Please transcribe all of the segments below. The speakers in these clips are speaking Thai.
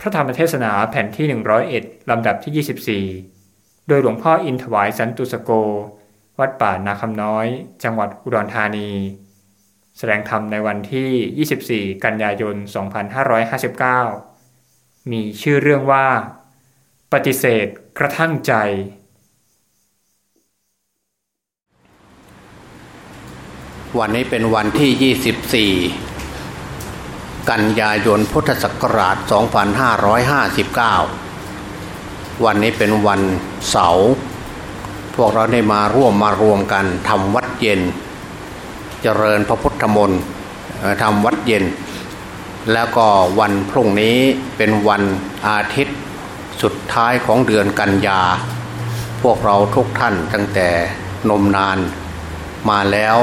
พระธรรมเทศนาแผ่นที่ 101 ลำดับที่ 24 โดยหลวงพ่ออินถวายสันตุสโก วัดป่านาคำน้อย จังหวัดอุดรธานี แสดงธรรมในวันที่ 24 กันยายน 2559 มีชื่อเรื่องว่า ปฏิเสธกระทั่งใจ วันนี้เป็นวันที่ 24 กันยายนพุทธศักราช 2559 วันนี้เป็นวันเสาร์พวกเราได้มาร่วมมารวมกันทำวัดเย็น เจริญพระพุทธมนต์ทำวัดเย็น แล้วก็วันพรุ่งนี้เป็นวันอาทิตย์สุดท้ายของเดือนกันยา พวกเราทุกท่านตั้งแต่นมนานมาแล้ว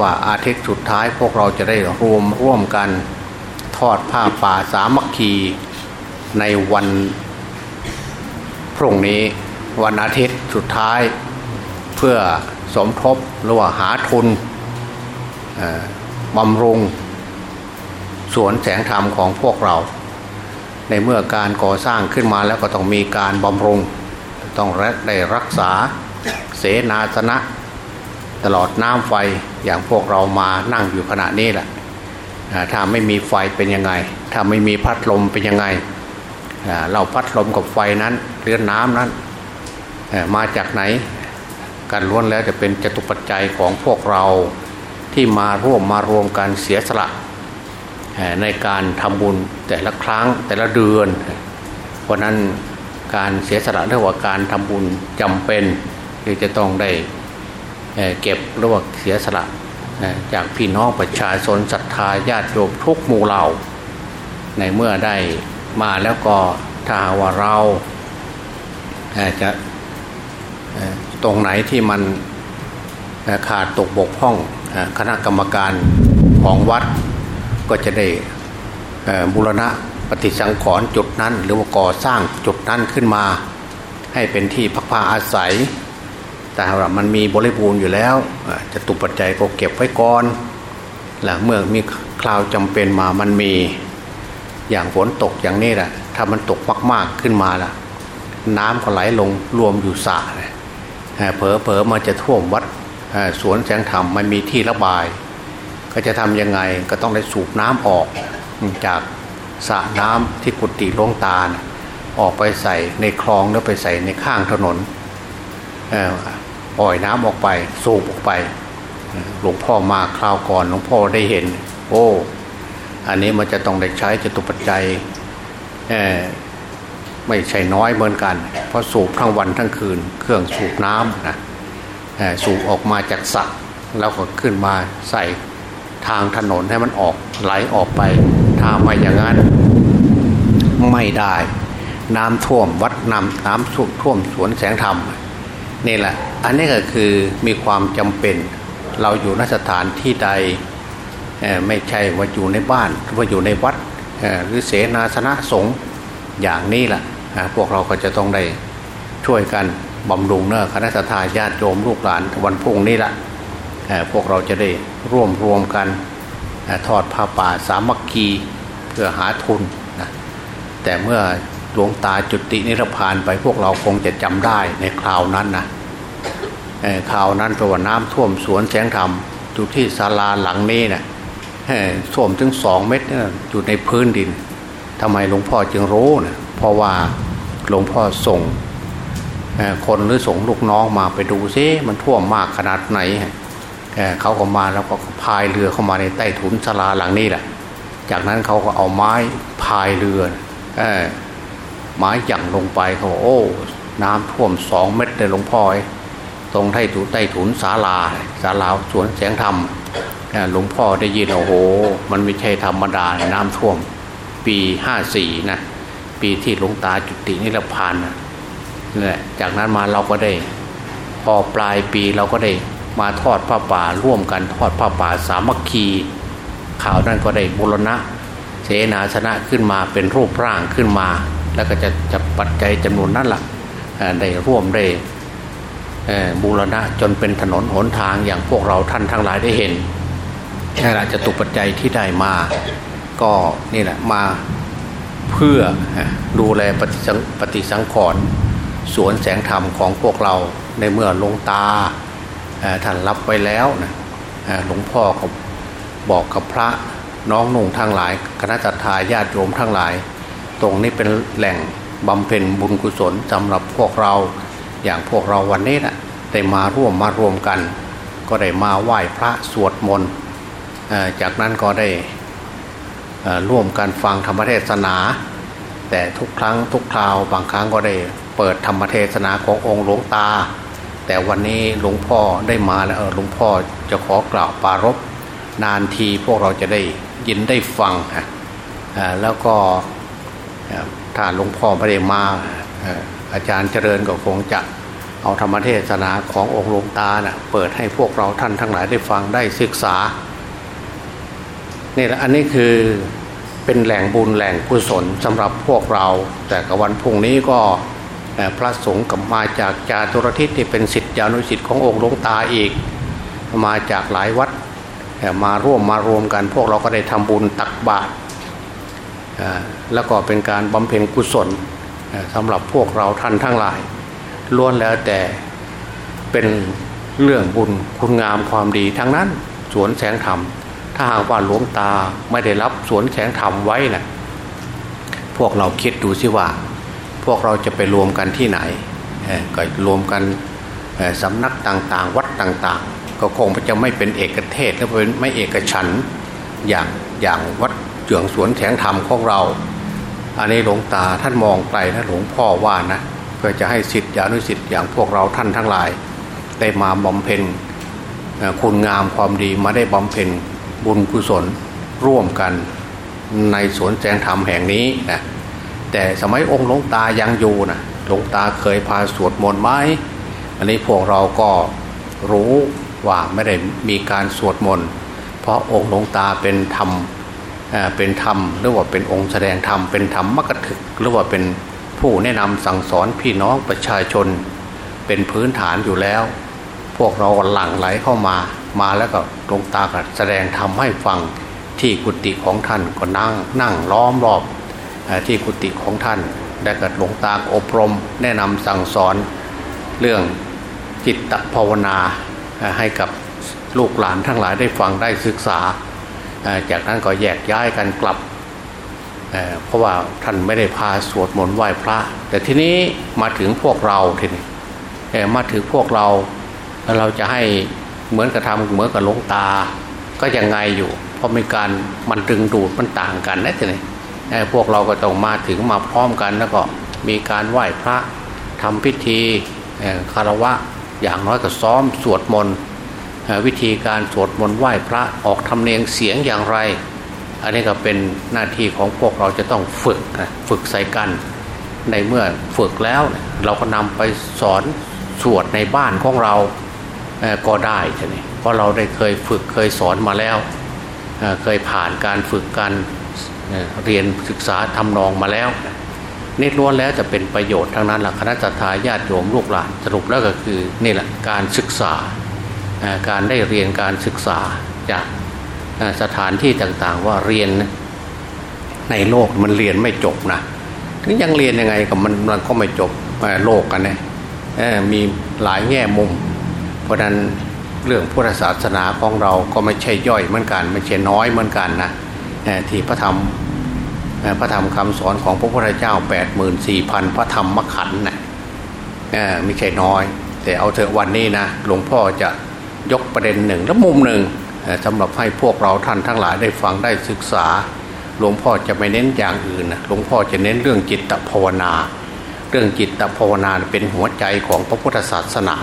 ว่าอาทิตย์สุดท้ายพวกเราจะได้รวมร่วมกัน ทอดผ้าป่าสามัคคีในวันพรุ่งนี้วันอาทิตย์สุดท้าย เพื่อสมทบหรือว่าหาทุนบำรุงสวนแสงธรรมของพวกเรา ในเมื่อการก่อสร้างขึ้นมาแล้วก็ต้องมีการบำรุง ต้องได้รักษาเสนาสนะ ตลอดน้ำไฟอย่างพวกเรามานั่งอยู่ขณะนี้แหละ ถ้าไม่มีไฟเป็นยังไง ถ้าไม่มีพัดลมเป็นยังไง เราพัดลมกับไฟนั้นหรือน้ำนั้นมาจากไหนการล้วนแล้วจะเป็นจตุปัจจัยของพวกเราที่มาร่วมมารวมกันเสียสละในการทำบุญแต่ละครั้งแต่ละเดือน เพราะนั้นการเสียสละเรื่องว่าการทำบุญจำเป็น ที่จะต้องได้เก็บหรือว่าเสียสละ จากพี่น้องประชาชนศรัทธาญาติโยมทุกหมู่เหล่า ในเมื่อได้มาแล้วก็ถ้าว่าเราจะตรงไหนที่มันขาดตกบกพร่องคณะกรรมการของวัดก็จะได้บูรณะปฏิสังขรณ์จุดนั้น หรือว่าก่อสร้างจุดนั้นขึ้นมา ให้เป็นที่พักผ้าอาศัย แต่ว่ามันมีบริบูรณ์อยู่แล้วจะตุปัจจัยก็เก็บไว้ก่อนหลังเมื่อมีคราวจำเป็นมามันมีอย่างฝนตกอย่างนี้แหละถ้ามันตกมากๆขึ้นมาล่ะ น้ำก็ไหลลงรวมอยู่สระเผลอเผลอมาจะท่วมวัดสวนแสงธรรมมันมีที่ระบาย ก็จะทำยังไงก็ต้องได้สูบน้ำออก จากสระน้ำที่กุฏิลงตาออกไปใส่ในคลองแล้วไปใส่ในข้างถนน ปล่อยน้ำออกไปสูบออกไป หลวงพ่อมาคราวก่อนหลวงพ่อได้เห็น โอ้ อันนี้มันจะต้องได้ใช้จตุปัจจัยไม่ใช่น้อยเหมือนกัน เพราะสูบทั้งวันทั้งคืน เครื่องสูบน้ำนะสูบออกมาจากสระแล้วก็ขึ้นมาใส่ทางถนนให้มันออกไหลออกไปถ้าไม่อย่างนั้น ไม่ได้ น้ำท่วมวัดน้ำน้ำท่วมสวนแสงธรรม นี่แหละ อันนี้ก็คือมีความจำเป็น เราอยู่นสถานที่ใดไม่ใช่ว่าอยู่ในบ้านว่าอยู่ในวัดหรือเสนาสนะสงฆ์อย่างนี้แหละพวกเราก็จะต้องได้ช่วยกันบำรุงเนอคณะทาญาติโยมลูกหลานวันพุ่งนี้แหละพวกเราจะได้ร่วมรวมกันทอดผ้าป่าสามัคคีเพื่อหาทุนนะแต่เมื่อ หลวงตาจุตินิพพานไปพวกเราคงจะจำได้ในคราวนั้นนะคราวนั้นแปลว่าน้ำท่วมสวนแสงธรรมอยู่ที่ศาลาหลังนี้นะ่ะท่วมถึงสองเมตรอยู่ในพื้นดินทำไมหลวงพ่อจึงรู้นะเพราะว่าหลวงพ่อส่งคนหรือส่งลูกน้องมาไปดูซิมันท่วมมากขนาดไหนเขาก็มาแล้วก็พายเรือเข้ามาในใต้ถุนศาลาหลังนี้แหละ จากนั้นเขาก็เอาไม้พายเรือ ไม้ยั่งลงไปเขาบอกโอ้ น้ำท่วมสองเมตรเลยหลวงพ่อตรงใต้ถุนใต้ถุนศาลาศาลาสวนแสงธรรมหลวงพ่อได้ยินโอ้โห มันไม่ใช่ธรรมดาน้ำท่วม ปีห้าสี่นะปีที่หลวงตาจุตินิรพานนะเนี่ยจากนั้นมาเราก็ได้ พอปลายปีเราก็ได้มาทอดผ้าป่าร่วมกันทอดผ้าป่าสามัคคีข่าวนั้นก็ได้บุรณะเสนาชนะขึ้นมาเป็นรูปร่างขึ้นมา แล้วก็จะจะปัจจัยจำนวนนั้นละ่ะได้ร่วมได้บูรณะจนเป็นถนนหนทางอย่างพวกเราท่านทั้งหลายได้เห็นนี่แหละจะตุปัจจัยที่ได้มา ก็นี่แหละมาเพื่อดูแลปฏิสังปฏิสังขรณ์สวนแสงธรรมของพวกเราในเมื่อลงตาท่านรับไว้แล้วนะหลวงพ่อก็บอกกับพระน้องนุ่งทั้งหลาย คณะจัตตาญาติโยมทั้งหลาย ตรงนี้เป็นแหล่งบำเพ็ญบุญกุศลสำหรับพวกเรา อย่างพวกเราวันนี้นะได้มาร่วมมารวมกัน ก็ได้มาไหว้พระสวดมนต์จากนั้นก็ได้ร่วมกันฟังธรรมเทศนา แต่ทุกครั้งทุกคราวบางครั้งก็ได้เปิดธรรมเทศนาขององค์หลวงตา แต่วันนี้หลวงพ่อได้มาแล้วหลวงพ่อจะขอกล่าวปารบนานทีพวกเราจะได้ยินได้ฟังฮะแล้วก็ ถ้าหลวงพ่อไม่ได้มาอาจารย์เจริญก็คงจะเอาธรรมเทศนาขององค์หลวงตานะ่ะเปิดให้พวกเราท่านทั้งหลายได้ฟังได้ศึกษานี่แหละอันนี้คือเป็นแหล่งบุญแหล่งกุศลสำหรับพวกเรา แต่กับวันพุ่งนี้ก็พระสงฆ์กับมาจากจาตุรทิศที่เป็นสิทธิอนุสิทธิ์ขององค์หลวงตาอีก มาจากหลายวัด มาร่วมมารวมกันพวกเราก็ได้ทำบุญตักบาตร แล้วก็เป็นการบำเพ็ญกุศลสำหรับพวกเราท่านทั้งหลายล้วนแล้วแต่เป็นเรื่องบุญคุณงามความดีทั้งนั้นสวนแสงธรรม ถ้าหากว่าหลวงตาไม่ได้รับสวนแสงธรรมไว้นะพวกเราคิดดูสิว่า พวกเราจะไปรวมกันที่ไหนก็รวมกันสำนักต่างๆ วัดต่างๆ ก็คงจะไม่เป็นเอกเทศและเป็นไม่เอกฉันอย่างอย่างวัด เจืองสวนแสงธรรมของเรา อันนี้หลวงตาท่านมองไกลนะหลวงพ่อว่านะเพื่อจะให้สิทธิอนุสิทธิ์อย่างพวกเราท่านทั้งหลาย ได้มาบำเพ็ญคุณงามความดีมาได้บำเพ็ญบุญกุศลร่วมกันในสวนแจงธรรมแห่งนี้นะแต่สมัยองค์หลวงตายังอยู่นะหลวงตาเคยพาสวดมนต์ไหมอันนี้พวกเราก็รู้ว่าไม่ได้มีการสวดมนต์เพราะองค์หลวงตาเป็นธรรม เป็นธรรมหรือว่าเป็นองค์แสดงธรรมเป็นธรรมมกถึก หรือว่าเป็นผู้แนะนำสั่งสอนพี่น้องประชาชน เป็นพื้นฐานอยู่แล้ว พวกเราหลั่งไหลเข้ามามาแล้วก็หลวงตาก็แสดงทำให้ฟังที่กุฏิของท่านก็นั่งนั่งล้อมรอบที่กุฏิของท่านได้กับหลวงตาอบรม แนะนำสั่งสอนเรื่องจิตภาวนาให้กับลูกหลานทั้งหลายได้ฟังได้ศึกษา จากนั้นก็แยกย้ายกันกลับเพราะว่าท่านไม่ได้พาสวดมนต์ไหว้พระ แต่ทีนี้มาถึงพวกเราทีนี้มาถึงพวกเราเราจะให้เหมือนกับทำเหมือนกับลงตา ก็ยังไงอยู่ เพราะมีการมันดึงดูดมันต่างกันนะทีนี้พวกเราก็ต้องมาถึงมาพร้อมกันแล้วก็มีการไหว้พระทำพิธีคารวะอย่างน้อยก็ซ้อมสวดมนต์ วิธีการสวดมนต์ไหว้พระออกทำเนียงเสียงอย่างไร อันนี้ก็เป็นหน้าที่ของพวกเราจะต้องฝึกฝึกใส่กัน ในเมื่อฝึกแล้วเราก็นำไปสอนสวดในบ้านของเราก็ได้ใช่ไหมเพราะเราได้เคยฝึกเคยสอนมาแล้ว เคยผ่านการฝึกการเรียนศึกษาทำนองมาแล้วนี่ล้วนแล้วจะเป็นประโยชน์ทั้งนั้นแหละคณะจตตาญาติโยมลูกหลานสรุปแล้วก็คือนี่แหละการศึกษา การได้เรียนการศึกษาจากสถานที่ต่างๆ ว่าเรียนในโลกมันเรียนไม่จบนะถึงยังเรียนยังไงกับมันมันก็ไม่จบโลกกันเนี่ยมีหลายแง่มุม เพราะนั้นเรื่องพุทธศาสนาของเราก็ไม่ใช่ย่อยเหมือนกัน ไม่ใช่น้อยเหมือนกันนะที่พระธรรมพระธรรมคำสอนของพระพุทธเจ้า 8 4 0 0 0 พระธรรมมขันนะไม่ใช่น้อย แต่เอาเถอะวันนี้นะหลวงพ่อจะ ยกประเด็นหนึ่งแล้วมุมหนึ่งสำหรับให้พวกเราท่านทั้งหลายได้ฟังได้ศึกษา หลวงพ่อจะไม่เน้นอย่างอื่นนะหลวงพ่อจะเน้นเรื่องจิตภาวนา เรื่องจิตภาวนาเป็นหัวใจของพระพุทธศาสนา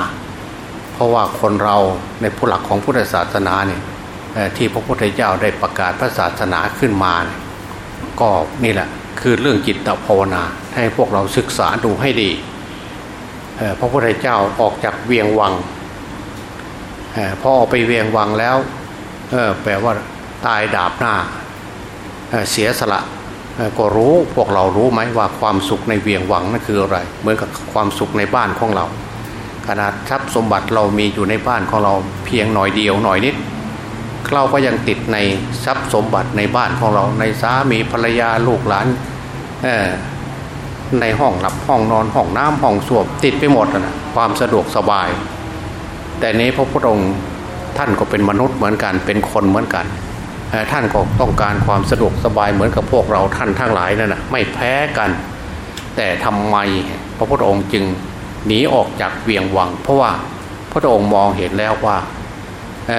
เพราะว่าคนเราในผู้หลักของพุทธศาสนาเนี่ยที่พระพุทธเจ้าได้ประกาศพระศาสนาขึ้นมา ก็นี่แหละคือเรื่องจิตภาวนาให้พวกเราศึกษาดูให้ดีพระพุทธเจ้าออกจากเวียงวัง พอออกไปเวียงวังแล้วแปลว่าตายดาบหน้าเสียสละก็รู้พวกเรารู้ไหมว่าความสุขในเวียงวังนั่นคืออะไร เหมือนกับความสุขในบ้านของเรา ขนาดทรัพย์สมบัติเรามีอยู่ในบ้านของเราเพียงหน่อยเดียวหน่อยนิดเราก็ยังติดในทรัพย์สมบัติในบ้านของเรา ในสามีภรรยาลูกหลานในห้องหลับห้องนอนห้องน้ำห้องส้วมติดไปหมดนะความสะดวกสบาย แต่นี้พระพุทธองค์ท่านก็เป็นมนุษย์เหมือนกันเป็นคนเหมือนกันท่านก็ต้องการความสะดวกสบายเหมือนกับพวกเราท่านทั้งหลายนั่นนะไม่แพ้กัน แต่ทำไมพระพุทธองค์จึงหนีออกจากเวียงวัง เพราะว่าพระองค์มองเห็นแล้วว่าเ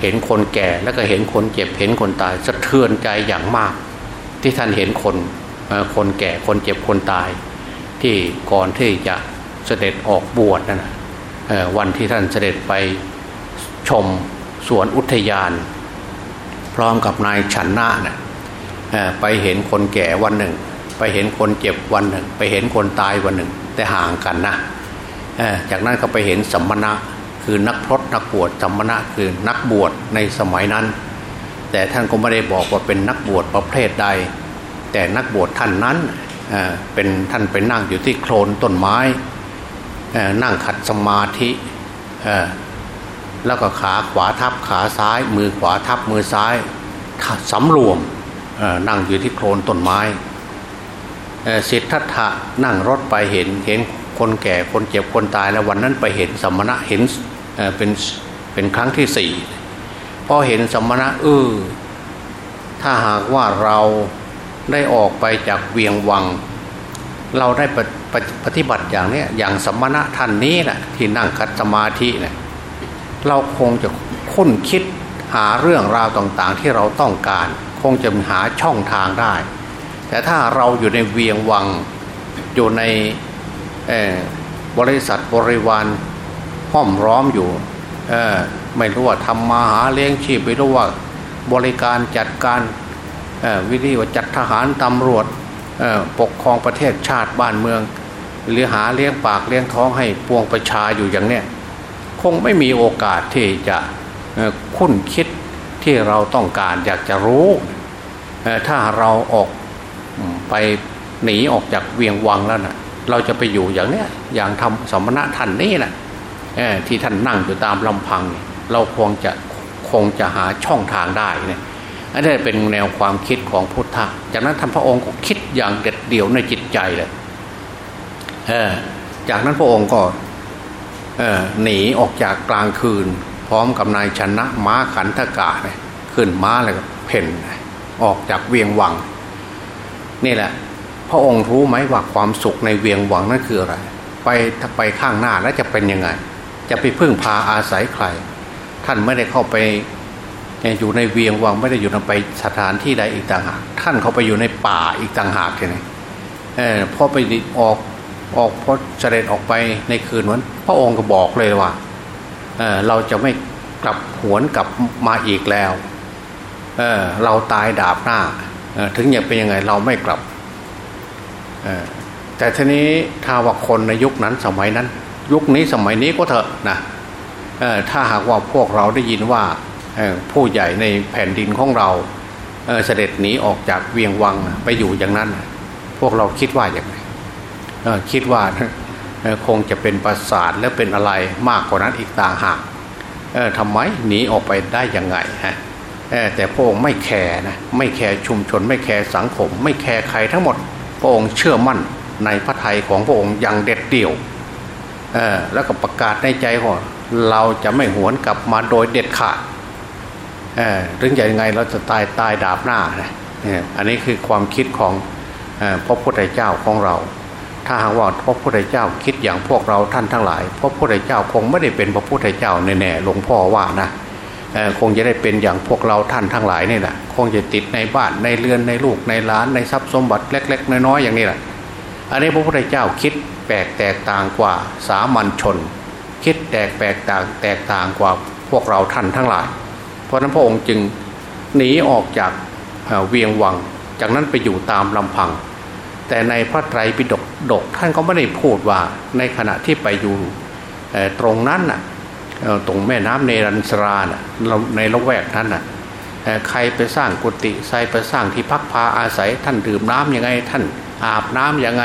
เห็นคนแก่แล้วก็เห็นคนเจ็บเห็นคนตายสะเทือนใจอย่างมาก ที่ท่านเห็นคนคนแก่คนเจ็บคนตาย ที่ก่อนที่จะเสด็จออกบวชนะ วันที่ท่านเสด็จไปชมสวนอุทยาน พร้อมกับนายฉันนานะไปเห็นคนแก่วันหนึ่ง ไปเห็นคนเจ็บวันหนึ่ง ไปเห็นคนตายวันหนึ่ง แต่ห่างกันนะจากนั้นก็ไปเห็นสัมมณะคือนักพรตนักบวชสัมมณะคือนักบวชในสมัยนั้น แต่ท่านก็ไม่ได้บอกว่าเป็นนักบวชประเภทใด แต่นักบวชท่านนั้นเป็นท่านไปนั่งอยู่ที่โคลนต้นไม้ นั่งขัดสมาธิแล้วก็ขาขวาทับขาซ้าย มือขวาทับมือซ้ายสำรวมนั่งอยู่ที่โคลนต้นไม้สิทธัตถะนั่งรถไปเห็นเห็นคนแก่คนเจ็บคนตายแล้ววันนั้นไปเห็นสมณะเห็นเป็นเป็นครั้งที่สี่พอเห็นสมณะเออถ้าหากว่าเราได้ออกไปจากเวียงวัง เราได้ ปปฏิบัติอย่างนี้อย่างสมณะท่านนี้แหละที่นั่งคัดสมาธิเนะี่ยเราคงจะค้นคิดหาเรื่องราวต่างๆ ที่เราต้องการ คงจะหาช่องทางได้ แต่ถ้าเราอยู่ในเวียงวังอยู่ในบริษัทบริวารห้อมร้อมอยู่ไม่รู้ว่าทำมาหาเลี้ยงชีพไม่รู้ว่าบริการจัดการวิธีว่าจัดทหารตำรวจปกครองประเทศชาติบ้านเมือง หรือหาเลี้ยงปากเลี้ยงท้องให้ปวงประชาอยู่อย่างเนี้ยคงไม่มีโอกาสที่จะคุ้นคิดที่เราต้องการอยากจะรู้ถ้าเราออกไปหนีออกจากเวียงวังแล้วนะ่ะ เราจะไปอยู่อย่างเนี้ยอย่างทำสมณะท่านนี่แหละที่ท่านนั่งอยู่ตามลำพัง เราคงจะคงจะหาช่องทางได้เนี่ยอันนี้เป็นแนวความคิดของพุทธะจากนั้นท่านพระองค์ก็คิดอย่างเด็ดเดี่ยวในจิตใจเลย จากนั้นพระองค์ก็หนีออกจากกลางคืน พร้อมกับนายชนะม้าขันธกาเนี่ยขึ้นม้าเลยก็เพ่นออกจากเวียงวัง นี่แหละ พระองค์รู้ไหมว่าความสุขในเวียงวังนั่นคืออะไร ไปถ้าไปข้างหน้าแล้วจะเป็นยังไง จะไปพึ่งพาอาศัยใคร ท่านไม่ได้เข้าไปอยู่ในเวียงวังไม่ได้อยู่ในไปสถานที่ใดอีกต่างหากท่านเข้าไปอยู่ในป่าอีกต่างหากใช่ไหมเออพอไปออก ออกพอเสด็จออกไปในคืนนั้นพระองค์ก็บอกเลยว่าเเราจะไม่กลับหวนกลับมาอีกแล้วเเราตายดาบหน้าถึงอย่างเป็นยังไงเราไม่กลับแต่ทีนี้ถ้าว่าคนในยุคนั้นสมัยนั้น ยุคนี้สมัยนี้ก็เถอะนะถ้าหากว่าพวกเราได้ยินว่าผู้ใหญ่ในแผ่นดินของเราเสด็จหนีออกจากเวียงวังไปอยู่อย่างนั้น พวกเราคิดว่าอย่างไร คิดว่าคงจะเป็นประสาทและเป็นอะไรมากกว่านั้นอีกต่างหากทำไมหนีออกไปได้ยังไงฮะแต่พระองค์ไม่แคร์นะไม่แคร์ชุมชน ไม่แคร์สังคม ไม่แคร์ใครทั้งหมดพระองค์เชื่อมั่นในพระทัยของพระองค์อย่างเด็ดเดี่ยวแล้วก็ประกาศในใจว่าเราจะไม่หวนกลับมาโดยเด็ดขาดถึงจะยังไงเราจะตายตายดาบหน้านะอันนี้คือความคิดของพระพุทธเจ้าของเรา ถ้าหากว่าพระพุทธเจ้าคิดอย่างพวกเราท่านทั้งหลาย พระพุทธเจ้าคงไม่ได้เป็นพระพุทธเจ้าแน่ๆหลวงพ่อว่านะคงจะได้เป็นอย่างพวกเราท่านทั้งหลายนี่แหละคงจะติดในบ้านในเรือนในลูกในล้านในทรัพย์สมบัติเล็ก ๆ น้อยๆอย่างนี้แหละอันนี้พระพุทธเจ้าคิดแปลกแตกต่างกว่าสามัญชน คิดแตกแปลกต่างแตกต่างกว่าพวกเราท่านทั้งหลาย เพราะนั้นพระองค์จึงหนีออกจากเวียงวัง จากนั้นไปอยู่ตามลำพัง แต่ในพระไตรปิฎก ดก ท่านก็ไม่ได้พูดว่าในขณะที่ไปอยู่ตรงนั้นน่ะตรงแม่น้ำเนรัญสรานะในละแวกนั้นน่ะใครไปสร้างกุฏิใครไปสร้างที่พักพาอาศัยท่านดื่มน้ำยังไง ท่านอาบน้ำยังไง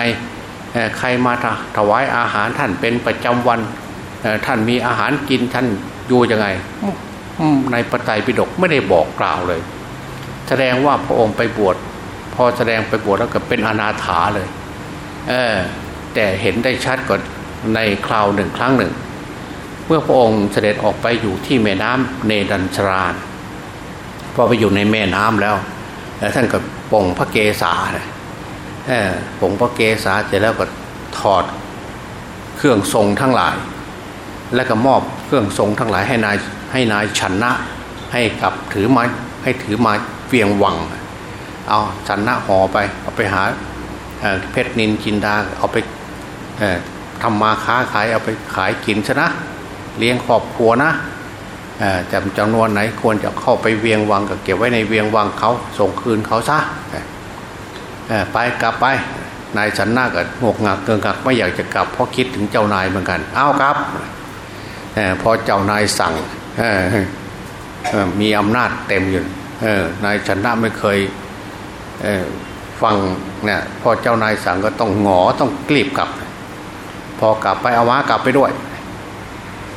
ใครมาถวายอาหารท่านเป็นประจำวันท่านมีอาหารกินท่านอยู่ยังไงในปไตยปิฎกไม่ได้บอกกล่าวเลย แสดงว่าพระองค์ไปบวชพอแสดงไปบวชแล้วก็เป็นอนาถาเลย เออแต่เห็นได้ชัดก่อนในคราวหนึ่งครั้งหนึ่ง เมื่อพระองค์เสด็จออกไปอยู่ที่แม่น้ำเนดันชรานพอไปอยู่ในแม่น้ำแล้วแล้วท่านก็ปองพระเกศาเลยปองพระเกศาเสร็จแล้วก็ถอดเครื่องทรงทั้งหลาย แล้วก็มอบเครื่องทรงทั้งหลายให้นายให้นายชนะ ให้กับถือมาให้ถือมาเวียงวัง เอาชนะห่อไปเอาไปหา เพชรนินจินดาเอาไปทำมาค้าขายเอาไปขายกินชนะเลี้ยงครอบครัวนะจำจำนวนไหนควรจะเข้าไปเวียงวังก็เก็บไว้ในเวียงวังเขาส่งคืนเขาซะไปกลับไปนายสันนาก็งกงักเกิงงักไม่อยากจะกลับเพราะคิดถึงเจ้านายเหมือนกันเอาวครับพอเจ้านายสั่งมีอำนาจเต็มอยู่นายสันนาไม่เคย ฟังเนี่ยพอเจ้านายสั่งก็ต้องหงอต้องกลีบกลับ พอกลับไปเอาม้ากลับไปด้วย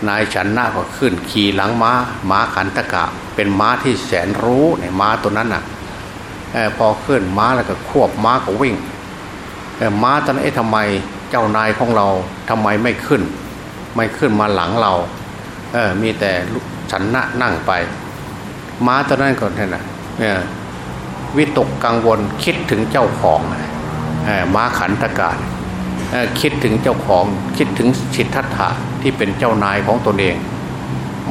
นายฉันหน้าก็ขึ้นขี่หลังม้าม้าขันตะกะ เป็นม้าที่แสนรู้เนี่ยม้าตัวนั้นน่ะพอขึ้นม้าแล้วก็ควบม้าก็วิ่งม้าตอนนี้ทำไมเจ้านายของเราทำไมไม่ขึ้น ไม่ขึ้นมาหลังเราเออมีแต่ฉันนะนั่งไป ม้าตอนนั้นก่อนท่านนะ วิตกกังวลคิดถึงเจ้าของม้าขันตะการคิดถึงเจ้าของคิดถึงสิทธัตถะที่เป็นเจ้านายของตนเอง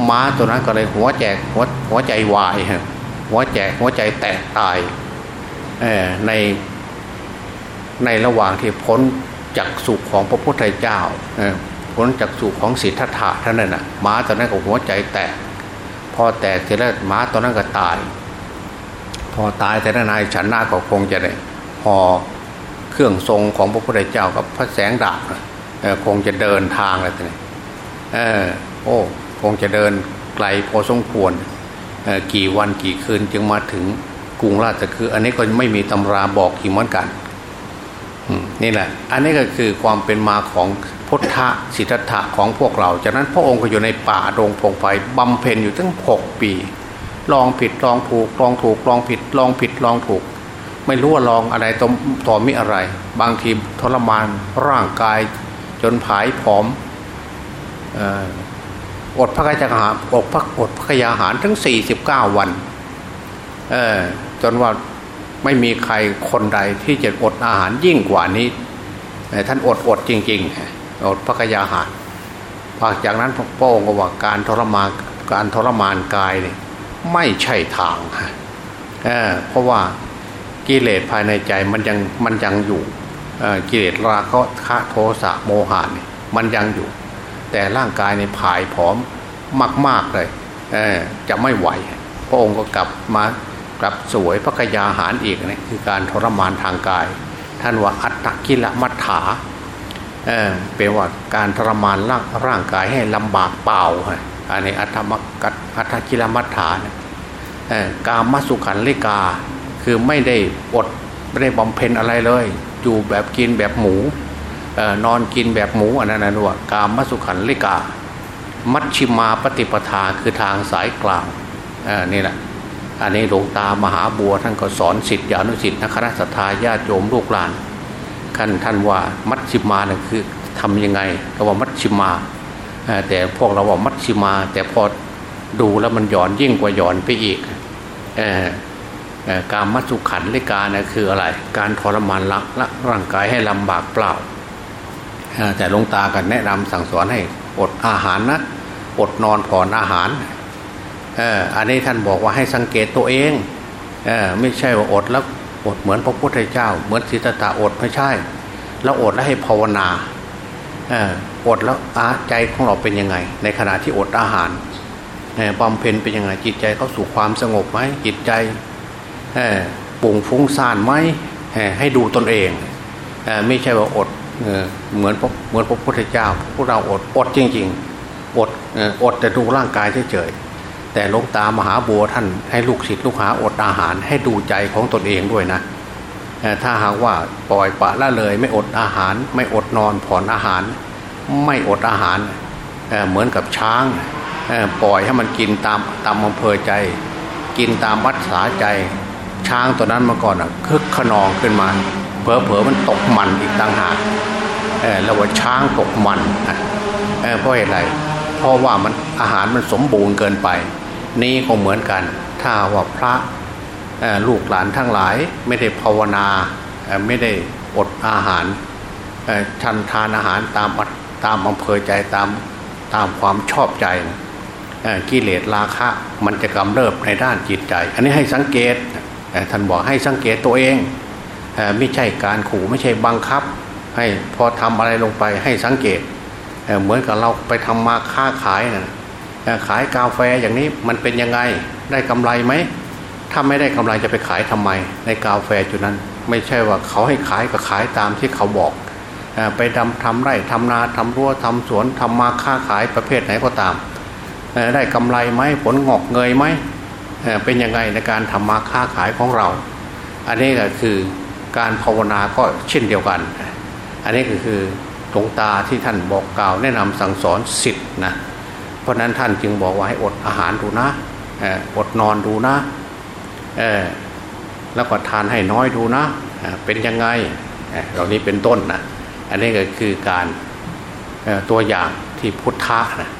ม้าตัวนั้นก็เลยหัวแจกหัวหัวใจวายหัวแจกหัวใจแตกตายในในระหว่างที่พ้นจากสุขของพระพุทธเจ้าพ้นจากสุขของสิทธัตถะท่านนั่นน่ะม้าตอนนั้นก็หัวใจแตก พอแตกเสร็จแล้วม้าตอนนั้นก็ตาย พอตายแต่นายฉันนาก็คงจะได้พอเครื่องทรงของพระพุทธเจ้ากับพระแสงดาบคงจะเดินทางอะไรต่างเออโอ้คงจะเดินไกลพอสมควรกี่วันกี่คืนจึงมาถึงกรุงราชคือ อันนี้ก็ไม่มีตำราบอกอีกเหมือนกันนี่แหละ อันนี้ก็คือความเป็นมาของพุทธสิทธัตถะของพวกเรา จากนั้นพระองค์ก็อยู่ในป่าโรงพงไฟบำเพ็ญอยู่ตั้งหกปี ลองผิดลองถูกลองถูกลองผิดลองผิดลองถูก ไม่รู้ว่าลองอะไรต่อต่อมิอะไร บางทีทรมานร่างกาย จนผายผอมอดพระกายาหารอดพักอดพระกยาหารทั้ง 49 วันจนว่าไม่มีใครคนใดที่จะอดอาหารยิ่งกว่านี้ ท่านอดอดจริง ๆ อดพระกยาหารหลังจากนั้นพระองค์ก็ว่าการทรมานการทรมานกายเนี่ย ไม่ใช่ทางเเพราะว่ากิเลสภายในใจมันยังมันยังอยู่กิเลสราคะโทสะโมหะนี่มันยังอยู่ แต่ร่างกายในผายผอมมาก ๆเลยจะไม่ไหว พระองค์ก็กลับมากลับสวยพระกยาหารอีกนี่คือการทรมานทางกาย ท่านว่าอัตตกิลมัฏฐาเเป็นว่าการทรมานร่างร่างกายให้ลำบากเปล่า อันนี้อัตมกัตอัตกิลมัฏฐานกามสุขันลิกา คือไม่ได้อดไม่ได้บำเพ็ญอะไรเลย อยู่แบบกินแบบหมูนอนกินแบบหมูอันนั้นนะว่ากามสุขันลิกา มัชชิมาปฏิปทาคือทางสายกลางนี่แหละอันนี้หลวงตามหาบัวท่านก็สอนสิทธิอนุสิทธินักคณะสัตยาญาติโยมลูกหลานท่านท่านว่ามัชชิมาเนี่ยคือทํำยังไงก็ว่ามัชชิมา แต่พวกเราว่ามัชชิมา แต่พอดูแล้วมันหย่อนยิ่งกว่าหย่อนไปอีกการมัสุขันเลกานะคืออะไร การทรมานละละร่างกายให้ลำบากเปล่า แต่ลงตากันแนะนำสั่งสอนให้อดอาหารนะอดนอนผ่อนอาหารอันนี้ท่านบอกว่าให้สังเกตตัวเองเอไม่ใช่ว่าอดแล้วอดเหมือนพระพุทธเจ้า เหมือนสิทธตาอดไม่ใช่ แล้วอดแล้วให้ภาวนา อดแล้วอาใจของเราเป็นยังไง ในขณะที่อดอาหารบำเพ็ญเป็นยังไงจิตใจเขาสู่ความสงบไหมจิตใจปุ่งฟุ้งซ่านไหมให้ดูตนเองไม่ใช่ว่าอดเหมือนเหมือนพระพุทธเจ้าพวกเราอดอดจริง ๆ อดอดแต่ดูร่างกายเฉยแต่ลงตามหาบัวท่านให้ลูกศิษย์ลูกหาอดอาหารให้ดูใจของตนเองด้วยนะ ถ้าหากว่าปล่อยปะละเลย ไม่อดอาหาร ไม่อดนอนผ่อนอาหาร ไม่อดอาหารเหมือนกับช้างปล่อยให้มันกินตามตามอำเภอใจ กินตามวัดสาใจ ช้างตัวนั้นมาก่อนอะคึกขนองขึ้นมาเผลอๆมันตกมันอีกต่างหากแล้วว่าช้างตกมันเเพราะอะไรเพราะว่ามันอาหารมันสมบูรณ์เกินไป นี่ก็เหมือนกัน ถ้าว่าพระ ลูกหลานทั้งหลายไม่ได้ภาวนาไม่ได้อดอาหารทันทานอาหารตามตามอำเภอใจตามตามความชอบใจกิเลสราคะ มันจะกำเริบในด้านจิตใจ อันนี้ให้สังเกตท่านบอกให้สังเกตตัวเองไม่ใช่การขู่ไม่ใช่บังคับ ให้พอทำอะไรลงไปให้สังเกตเหมือนกับเราไปทำมาค้าขายนะขายกาแฟอย่างนี้มันเป็นยังไงได้กำไรไหม ถ้าไม่ได้กำไรจะไปขายทำไม ในกาแฟจุดนั้น ไม่ใช่ว่าเขาให้ขายก็ขายตามที่เขาบอกไปดำทำไร่ทำนาทำรั้วทำสวนทำมาค้าขายประเภทไหนก็ตาม ได้กำไรไหมผลงอกเงยไหมเป็นยังไงในการทำมาค้าขายของเรา อันนี้ก็คือการภาวนาก็เช่นเดียวกัน อันนี้ก็คือหลวงตาที่ท่านบอกกล่าวแนะนำสั่งสอนสิทธ์นะเพราะนั้นท่านจึงบอกว่าให้อดอาหารดูนะอดนอนดูนะ แล้วก็ทานให้น้อยดูนะเป็นยังไงเหล่านี้เป็นต้นนะอันนี้ก็คือการตัวอย่างที่พุทธะนะ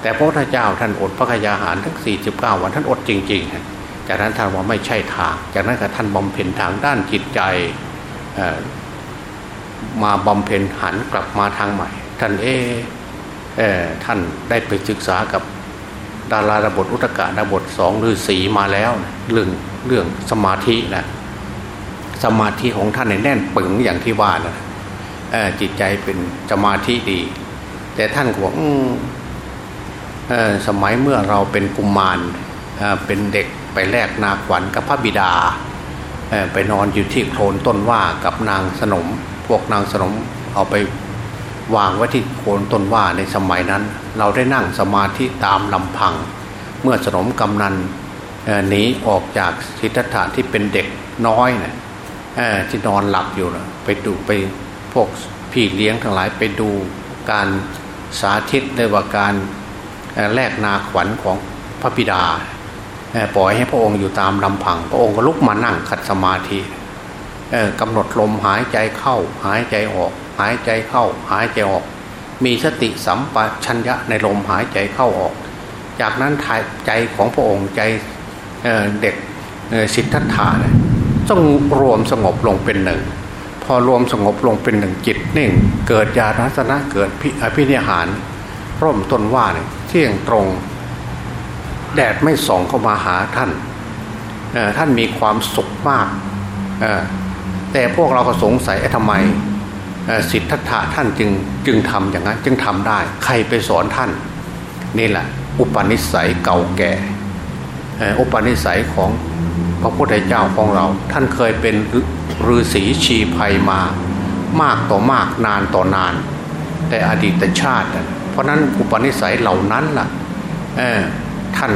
แต่พระพุทธเจ้าท่านอดพระกยาหารทั้ง 49 วันท่านอดจริงๆจากนั้นท่านว่าไม่ใช่ทาง จากนั้นก็ท่านบำเพ็ญทางด้านจิตใจมาบำเพ็ญหันกลับมาทางใหม่ ท่านเอเอท่านได้ไปศึกษากับดาราดบทอุตกะดาบทสองหรือสีมาแล้วเรื่อง เรื่องสมาธินะสมาธิของท่านแน่นปึงอย่างที่ว่านะจิตใจเป็นสมาธิดี แต่ท่านก็บอกสมัยเมื่อเราเป็นกุมมารเป็นเด็กไปแลกนาขวัญกับพระบิดา ไปนอนอยู่ที่โคลนต้นว่ากับนางสนม พวกนางสนมเอาไปวางไว้ที่โคนต้นว่าในสมัยนั้น เราได้นั่งสมาธิตามลำพัง เมื่อสนมกำนัน หนีออกจากสิทธัตถะที่เป็นเด็กน้อยนะที่นอนหลับอยู่นะไปดูไปพวกพี่เลี้ยงทั้งหลายไปดูการสาธิตได้ว่าการแลกนาขวัญของพระบิดาปล่อยให้พระองค์อยู่ตามลำพัง พระองค์ก็ลุกมานั่งขัดสมาธิกำหนดลมหายใจเข้า หายใจออก หายใจเข้า หายใจออก มีสติสัมปชัญญะในลมหายใจเข้าออก จากนั้นใจของพระองค์ใจ เด็กสิทธัตถะเนี่ยต้องรวมสงบลงเป็นหนึ่ง พอรวมสงบลงเป็นหนึ่งจิตนิ่ง เกิดญาณทัศนะเกิดอภินิหาร ร่มต้นว่าเนี่ยเที่ยงตรง แดดไม่ส่องเข้ามาหาท่านท่านมีความสุขมาก แต่พวกเราก็สงสัยทำไมสิทธัตถะท่านจึงจึงทำอย่างนั้น จึงทำได้ ใครไปสอนท่าน นี่แหละ อุปนิสัยเก่าแก่ อุปนิสัยของพระพุทธเจ้าของเรา ท่านเคยเป็นฤาษีชีภัยมา มากต่อมากนานต่อนาน แต่อดีตชาติ เพราะนั้นอุปนิสัยเหล่านั้นล่ะท่าน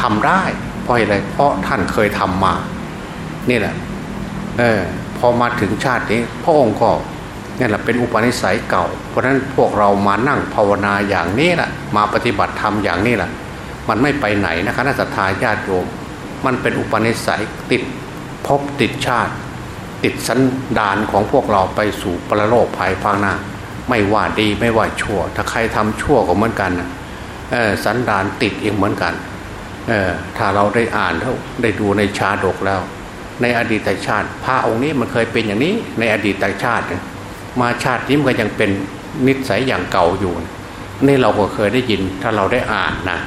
ทำได้เพราะอะไรเพราะท่านเคยทำมา นี่แหละออพอมาถึงชาตินี้ พระองค์ก็นี่แหละเป็นอุปนิสัยเก่า เพราะนั้นพวกเรามานั่งภาวนาอย่างนี้แหละมาปฏิบัติธรรมอย่างนี้แหละ มันไม่ไปไหนนะคะนักศรัทธาญาติโยม มันเป็นอุปนิสัยติดพบติดชาติ ติดสันดานของพวกเราไปสู่ปรโลกภายภาคหน้า ไม่ว่าดีไม่ว่าชั่ว ถ้าใครทำชั่วก็เหมือนกันนะสันดานติดเองเหมือนกันถ้าเราได้อ่านเท่าได้ดูในชาดกแล้ว ในอดีตชาติพระองค์นี้มันเคยเป็นอย่างนี้ ในอดีตชาติ มาชาตินี้มันก็ยังเป็นนิสัยอย่างเก่าอยู่นี่เราก็เคยได้ยินถ้าเราได้อ่านนะ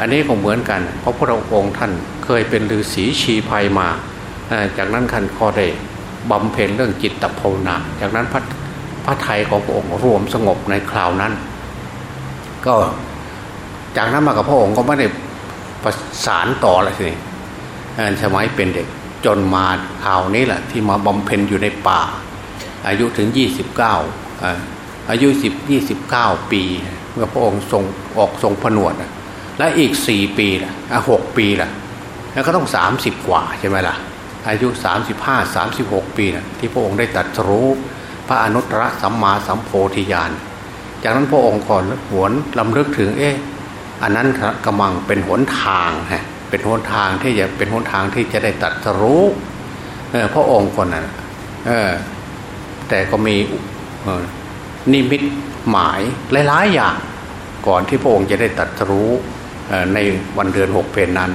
อันนี้ก็เหมือนกัน เพราะพระองค์ท่านเคยเป็นฤาษีชีภัยมาจากนั้นท่านก็ได้บำเพ็ญเรื่องจิตภาวนา จากนั้นพระพระไทยของพระองค์รวมสงบในคราวนั้น ก็จากนั้นมากับพระองค์ก็ไม่ได้ประสานต่ออะไรสิสมัยเป็นเด็กจนมาคราวนี้แหละที่มาบำเพ็ญอยู่ในป่า อายุถึง 29อายุ10 29 ปี เมื่อพระองค์ทรงออกทรงผนวด และอีกสี่ปีละหกปีละแล้วก็ต้องสามสิบกว่าใช่ไหมล่ะ อายุสามสิบห้าสามสิบหกปีนะที่พระองค์ได้ตัดรู้พระอนุตตรสัมมาสัมโพธิญาณ จากนั้นพระองค์ก่อนหวนลำลึกถึงเอ๊ะอันนั้นกำลังเป็นหนทางฮะเป็นหนทางที่จะเป็นหนทางที่จะได้ตัดรู้พระองค์คนนั้นแต่ก็มีนิมิตหมายหลายๆอย่าง ก่อนที่พระองค์จะได้ตัดรู้ ในวันเดือนหกเพนนั้น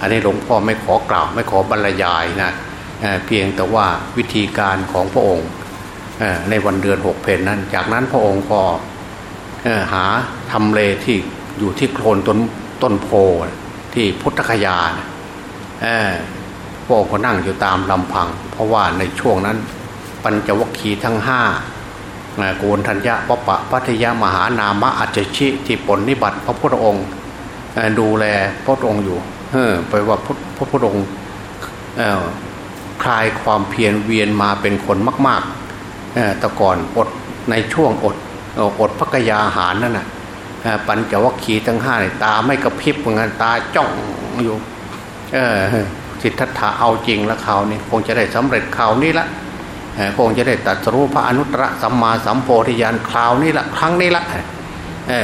อันนี้หลวงพ่อไม่ขอกล่าวไม่ขอบรรยายนะเพียงแต่ว่าวิธีการของพระองค์ในวันเดือนหกเพนนั้น จากนั้นพระองค์ก็หาทำเลที่อยู่ที่โคลนต้นต้นโพที่พุทธคยาพระองค์ก็นั่งอยู่ตามลำพัง เพราะว่าในช่วงนั้นปัญจวัคคีย์ทั้งห้าโกนทัญญาปปะพัทยามหานามะอัจฉิที่ผลนิบัติพระพุทธองค์ ดูแลพระองค์อยู่เออไปว่าพระพุทธองค์คลายความเพียรเวียนมาเป็นคนมากๆแต่ก่อนอดในช่วงอดอดพักยาหารนั่นน่ะปัญจวัคคีย์ทั้งห้าตาไม่กระพริบเหมือนกันตาจ้องอยู่เออสิทธัตถะเอาจริงแล้วเขานี่คงจะได้สำเร็จข่าวนี้ละคงจะได้ตัดรู้พระอนุตตรสัมมาสัมโพธิญาณคราวนี้ละครั้งนี้ละ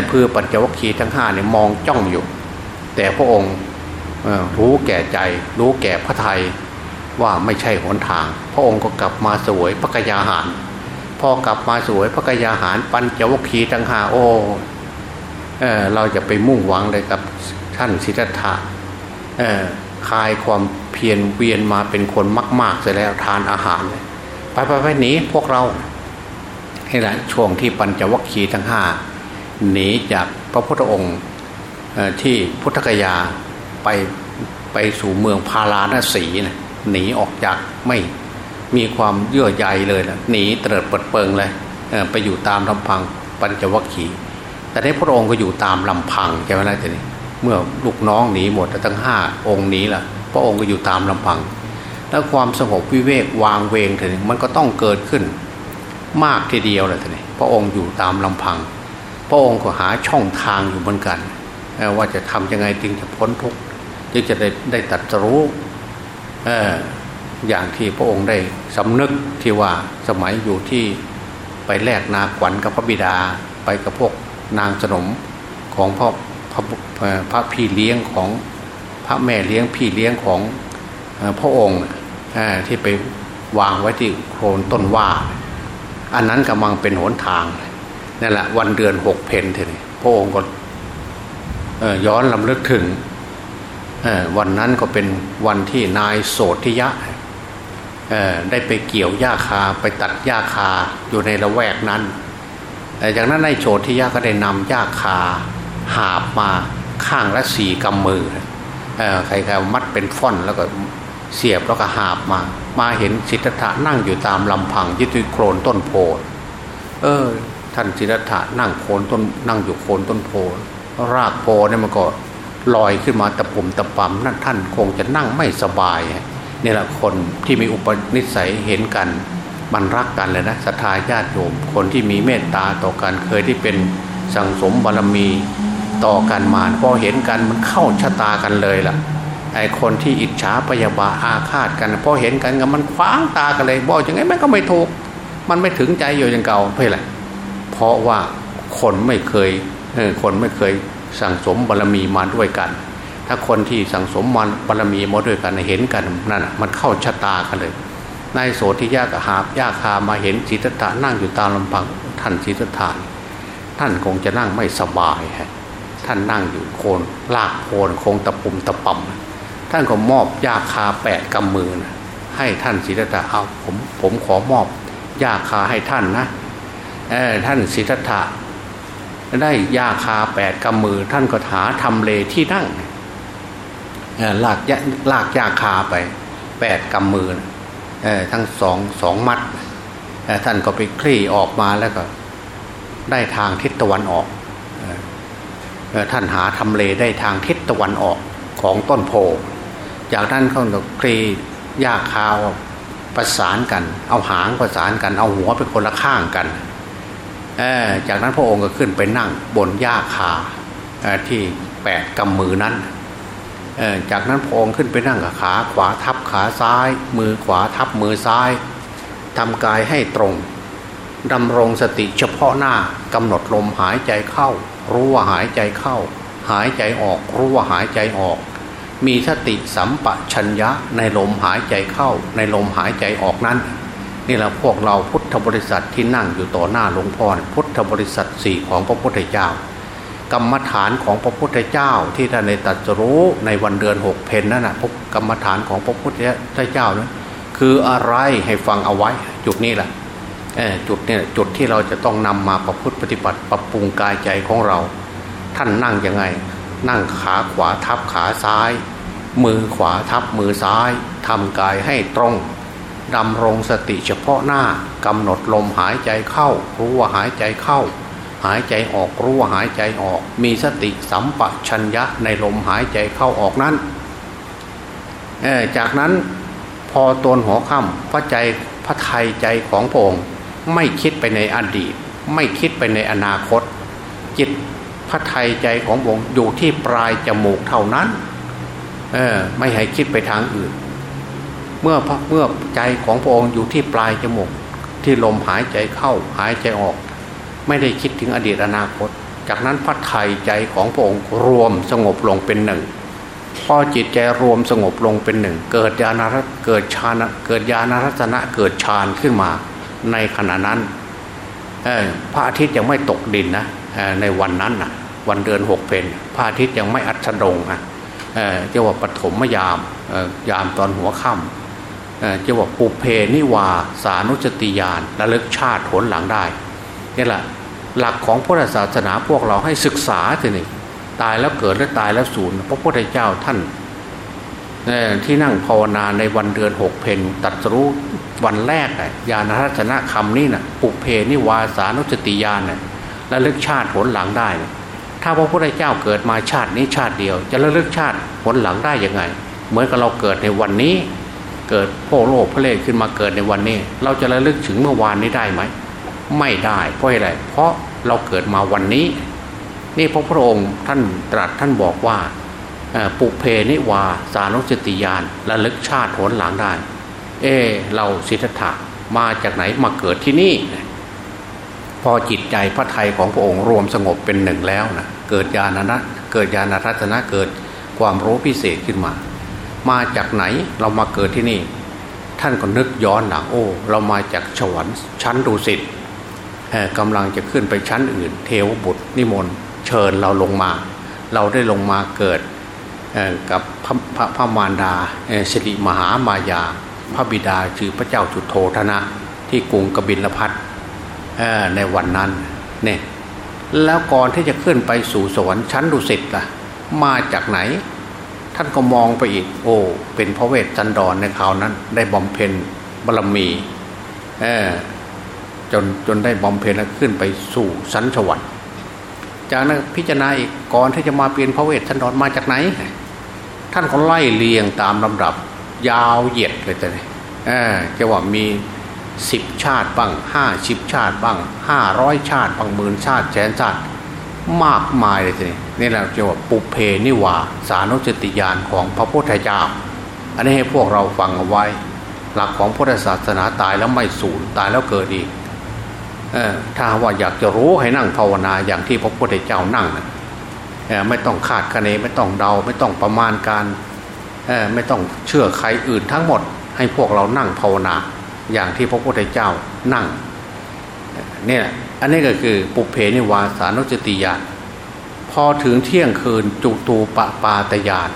เพื่อปัญจวัคคีย์ทั้งห้าเนี่ยมองจ้องอยู่ แต่พระองค์รู้แก่ใจ รู้แก่พระไทยว่าไม่ใช่หนทาง พระองค์ก็กลับมาสวยพระกยาหาร พอกลับมาสวยพระกยาหารปัญจวัคคีย์ทั้งห้าโอ้เเราจะไปมุ่งหวังเลยกับท่านสิทธัตถะคลายความเพียรเวียนมาเป็นคนมากๆเสียแล้วทานอาหาร ไปไปไปหนีพวกเราให้ละช่วงที่ปัญจวัคคีย์ทั้งห้าหนีจากพระพุทธองค์ ที่พุทธกยาไปไปสู่เมืองพาราณสีนะหนีออกจากไม่มีความเยื่อใยเลยนะหนีเตลิดเปิดเปิงเลยไปอยู่ตามลำพังปัญจวัคคีย์แต่ในพระองค์ก็อยู่ตามลำพังใช่ไหมล่ะทีนี้เมื่อลูกน้องหนีหมดทั้งห้าองค์นี้ล่ะ พระองค์ก็อยู่ตามลำพัง แล้วความสงบวิเวกวางเวงทีนี้มันก็ต้องเกิดขึ้น มากทีเดียวเลยทีนี้พระองค์อยู่ตามลำพัง พระองค์ก็หาช่องทางอยู่เหมือนกัน ว่าจะทํำยังไงจึงจะพ้นทุกข์จึงจะได้ได้ตัดรู้อย่างที่พระองค์ได้สำนึกที่ว่าสมัยอยู่ที่ไปแลกนาขวัญกับพระบิดาไปกับพวกนางสนมของพ่อพระพระพี่เลี้ยงของพระแม่เลี้ยงพี่เลี้ยงของพระองค์ที่ไปวางไว้ที่โคลนต้นว่า อันนั้นกำลังเป็นหนทางนั่นแหละวันเดือนหกเพนเถอะพระองค์ก็ ย้อนลำลึกถึงวันนั้นก็เป็นวันที่นายโสธิยะได้ไปเกี่ยวหญ้าคาไปตัดหญ้าคาอยู่ในละแวกนั้นจากนั้นนายโสธิยะก็ได้นำหญ้าคาหาบมาข้างละสี่กำมือใครๆมัดเป็นฟ่อนแล้วก็เสียบแล้วก็หาบมา มาเห็นสิทธัตถะนั่งอยู่ตามลำพังยึดโคลนต้นโพเออ ท่านสิทธัตถะนั่งโคนต้นนั่งอยู่โคนต้นโพ รากโพเนี่ยมันก็ลอยขึ้นมาตะปุ่มตะปำนั่นท่านคงจะนั่งไม่สบายนี่แหละคนที่มีอุปนิสัยเห็นกันมันรักกันเลยนะศรัทธาญาติโยมคนที่มีเมตตาต่อกันเคยที่เป็นสังสมบารมีต่อกันมาพอเห็นกันมันเข้าชะตากันเลยล่ะไอคนที่อิจฉาพยาบาอาฆาตกันพอเห็นกันกันมันคว้างตากันเลยบอกยังไงมันก็ไม่ถูก มันไม่ถึงใจอยู่อย่างเก่าเพื่ออะไรเพราะว่าคนไม่เคย คนไม่เคยสั่งสมบารมีมาด้วยกัน ถ้าคนที่สั่งสมมาบารมีมาด้วยกันเห็นกันนั่นมันเข้าชะตากันเลยนายโสธิยากหาบยาคามาเห็นสิทธัตถะนั่งอยู่ตามลำพังท่านสิทธัตถะท่านคงจะนั่งไม่สบายฮะท่านนั่งอยู่โคนลากโคนคงตะปุ่มตะป่ำท่านก็มอบยาคาแปดกำมือนะให้ท่านสิทธัตถะเอาผมผมขอมอบยาคาให้ท่านนะเออท่านสิทธัตถะ ได้ยาคาแปดกำมือ ท่านก็หาทำเลที่นั่งลากยลากยาคาไปแปดกำมือทั้งสองสองมัดท่านก็ไปคลี่ออกมาแล้วก็ ได้ทางทิศตะวันออกท่านหาทำเลได้ทางทิศตะวันออกของต้นโพ จากนั้นเขาก็คลี่ยาคาวประสานกัน เอาหางประสานกัน เอาหัวเป็นคนละข้างกัน จากนั้นพระองค์ก็ขึ้นไปนั่งบนหญ้าคาที่แปดกำมือนั้น จากนั้นพระองค์ขึ้นไปนั่งกับขาขวาทับขาซ้าย มือขวาทับมือซ้ายทำกายให้ตรงดำรงสติเฉพาะหน้ากำหนดลมหายใจเข้า รู้ว่าหายใจเข้า หายใจออกรู้ว่าหายใจออก มีสติสัมปชัญญะในลมหายใจเข้าในลมหายใจออกนั้น นี่แหละพวกเราพุทธบริษัทที่นั่งอยู่ต่อหน้าหลวงพ่อพุทธบริษัทสี่ของพระพุทธเจ้ากรรมฐานของพระพุทธเจ้าที่ท่านในตัดรู้ในวันเดือนหกเพนนั่นนะพบกรรมฐานของพระพุทธเจ้านั้นคืออะไรให้ฟังเอาไว้ จุดนี้แหละจุดเนี่ยจุดที่เราจะต้องนำมาประพฤติปฏิบัติปรับปรุงกายใจของเรา ท่านนั่งยังไง นั่งขาขวาทับขาซ้าย มือขวาทับมือซ้ายทำกายให้ตรง ดำรงสติเฉพาะหน้ากำหนดลมหายใจเข้า รู้ว่าหายใจเข้า หายใจออกรู้ว่าหายใจออก มีสติสัมปชัญญะในลมหายใจเข้าออกนั้นจากนั้นพอตนหัวค่ำพระใจพระไทยใจของพระองค์ไม่คิดไปในอดีต ไม่คิดไปในอนาคต จิตพระไทยใจของพระองค์อยู่ที่ปลายจมูกเท่านั้น เออไม่ให้คิดไปทางอื่น เมื่อเมื่อใจของพระองค์อยู่ที่ปลายจมูกที่ลมหายใจเข้าหายใจออก ไม่ได้คิดถึงอดีตอนาคต จากนั้นพระไทยใจของพระองค์รวมสงบลงเป็นหนึ่งพอจิตใจรวมสงบลงเป็นหนึ่ง เกิดญาณรัตเกิดฌานเกิดญาณรัตนะเกิดฌานขึ้นมา ในขณะนั้นพระอาทิตย์ยังไม่ตกดินนะในวันนั้นนะวันเดือนหกเพนพระอาทิตย์ยังไม่อัสดงนะเจ้าว่าปฐมยามยามตอนหัวค่ำ จ้าว่าปุเพนิวาสานุจติยานระลึกชาติผลหลังได้นี่แหละหลักของพุทธศาสนาพวกเราให้ศึกษาทีนี้ตายแล้วเกิดและตายแล้วสูญพระพุทธเจ้าท่านที่นั่งภาวนาในวันเดือนหกเพนตัดรู้วันแรกเลยญาณรัตนะคำนี้นะปุเพนิวาสานุจติยานนะ่ะระลึกชาติผลหลังได้ถ้าพระพุทธเจ้าเกิดมาชาตินี้ชาติเดียว จะระลึกชาติผลหลังได้ยังไง เหมือนกับเราเกิดในวันนี้ เกิดพ่อโลกพระเลขึ้นมาเกิดในวันนี้ เราจะระลึกถึงเมื่อวานนี้ได้ไหม ไม่ได้เพราะอะไรเพราะเราเกิดมาวันนี้ นี่พระพุทธองค์ท่านตรัสท่านบอกว่าปุเพนิวาสานุสติยานระลึกชาติผลหลังได้ เอ เราสิทธัตถะมาจากไหนมาเกิดที่นี่ พอจิตใจพระไทยของพระองค์รวมสงบเป็นหนึ่งแล้วนะเกิดญาณนะเกิดญาณรัตนะเกิดความรู้พิเศษขึ้นมา มาจากไหนเรามาเกิดที่นี่ ท่านก็นึกย้อนหลังโอ้ เรามาจากฉวันชั้นดุสิตกำลังจะขึ้นไปชั้นอื่น เทวบุตรนิมนต์เชิญเราลงมา เราได้ลงมาเกิดกับพระพระพระมารดาสิริมหามายา พระบิดาชื่อพระเจ้าจุโทธนะ ที่กรุงกบิลพัทในวันนั้นเนี่ยแล้วก่อนที่จะขึ้นไปสู่สวรรค์ชั้นดุสิตล่ะ มาจากไหน ท่านก็มองไปอีก โอ้ เป็นพระเวทจันดรในคราวนั้น ได้บำเพ็ญบารมีจนจนได้บำเพ็ญแล้วขึ้นไปสู่ชั้นสวรรค์จากนั้นพิจารณาอีกก่อนที่จะมาเปลี่ยนพระเวทชันดรมาจากไหน ท่านก็ไล่เลียงตามลำดับ ยาวเหยียดเลยแต่จะว่ามีสิบชาติบ้างห้าสิบชาติบ้างห้าร้อยชาติบ้างหมื่นชาติแสนชาติ มากมายเลยทีนี้นี่แหละจะว่าปุเพนิวาสานุสติญาณของพระพุทธเจ้า อันนี้ให้พวกเราฟังเอาไว้ หลักของพุทธศาสนาตายแล้วไม่สูญตายแล้วเกิดอีกถ้าว่าอยากจะรู้ให้นั่งภาวนาอย่างที่พระพุทธเจ้านั่งไม่ต้องคาดคะเนไม่ต้องเดา ไม่ต้องประมาณการไม่ต้องเชื่อใครอื่นทั้งหมด ให้พวกเรานั่งภาวนาอย่างที่พระพุทธเจ้านั่ง เนี่ยอันนี้ก็คือปุเพนิวาสานุจติยานพอถึงเที่ยงคืนจุตูปปาตยาน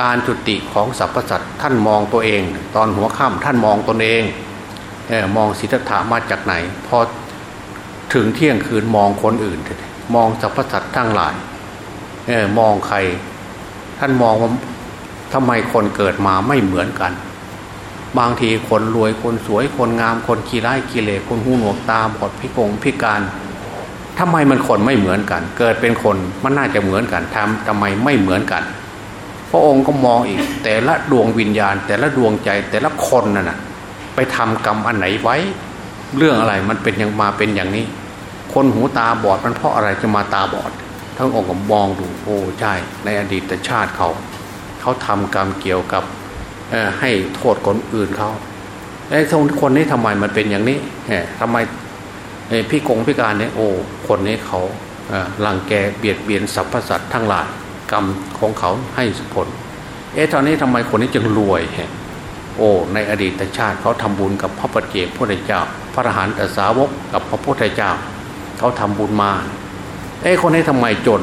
การจุติของสรรพสัตว์ท่านมองตัวเอง ตอนหัวค่ำท่านมองตนเองเออมองสิทธถามาจากไหน พอถึงเที่ยงคืนมองคนอื่น มองสรรพสัตว์ทั้งหลายเออมองใคร ท่านมองว่าทำไมคนเกิดมาไม่เหมือนกัน บางทีคนรวยคนสวยคนงามคนขี้ร้ายกิเลสคนหูหนวกตาบอดพิกงพิการทำไมมันคนไม่เหมือนกัน เกิดเป็นคนมันน่าจะเหมือนกันทำทำไมไม่เหมือนกัน พระองค์ก็มองอีก แต่ละดวงวิญญาณ แต่ละดวงใจแต่ละคนน่ะนะไปทำกรรมอันไหนไว้ เรื่องอะไรมันเป็นอย่างมาเป็นอย่างนี้ คนหูตาบอดมันเพราะอะไรจะมาตาบอด ทั้งองค์ก็มองดูโอ้ใช่ในอดีตชาติเขา เขาทำกรรมเกี่ยวกับ ให้โทษคนอื่นเขาไอ้คนนี้ทำไมมันเป็นอย่างนี้ทำไมพี่กงพิการเนี่ยโอ้คนนี้เขาหลังแกเบียดเบียนสรรพสัตว์ทั้งหลายกรรมของเขาให้ผล เอ๊ะตอนนี้ทำไมคนนี้จึงรวยโอ้ในอดีตชาติเขาทำบุญกับพระปฏิเจกพระเจ้า พระอรหันตสาวกกับพระพุทธเจ้า เขาทำบุญมา เอ๊ะคนนี้ทำไมจน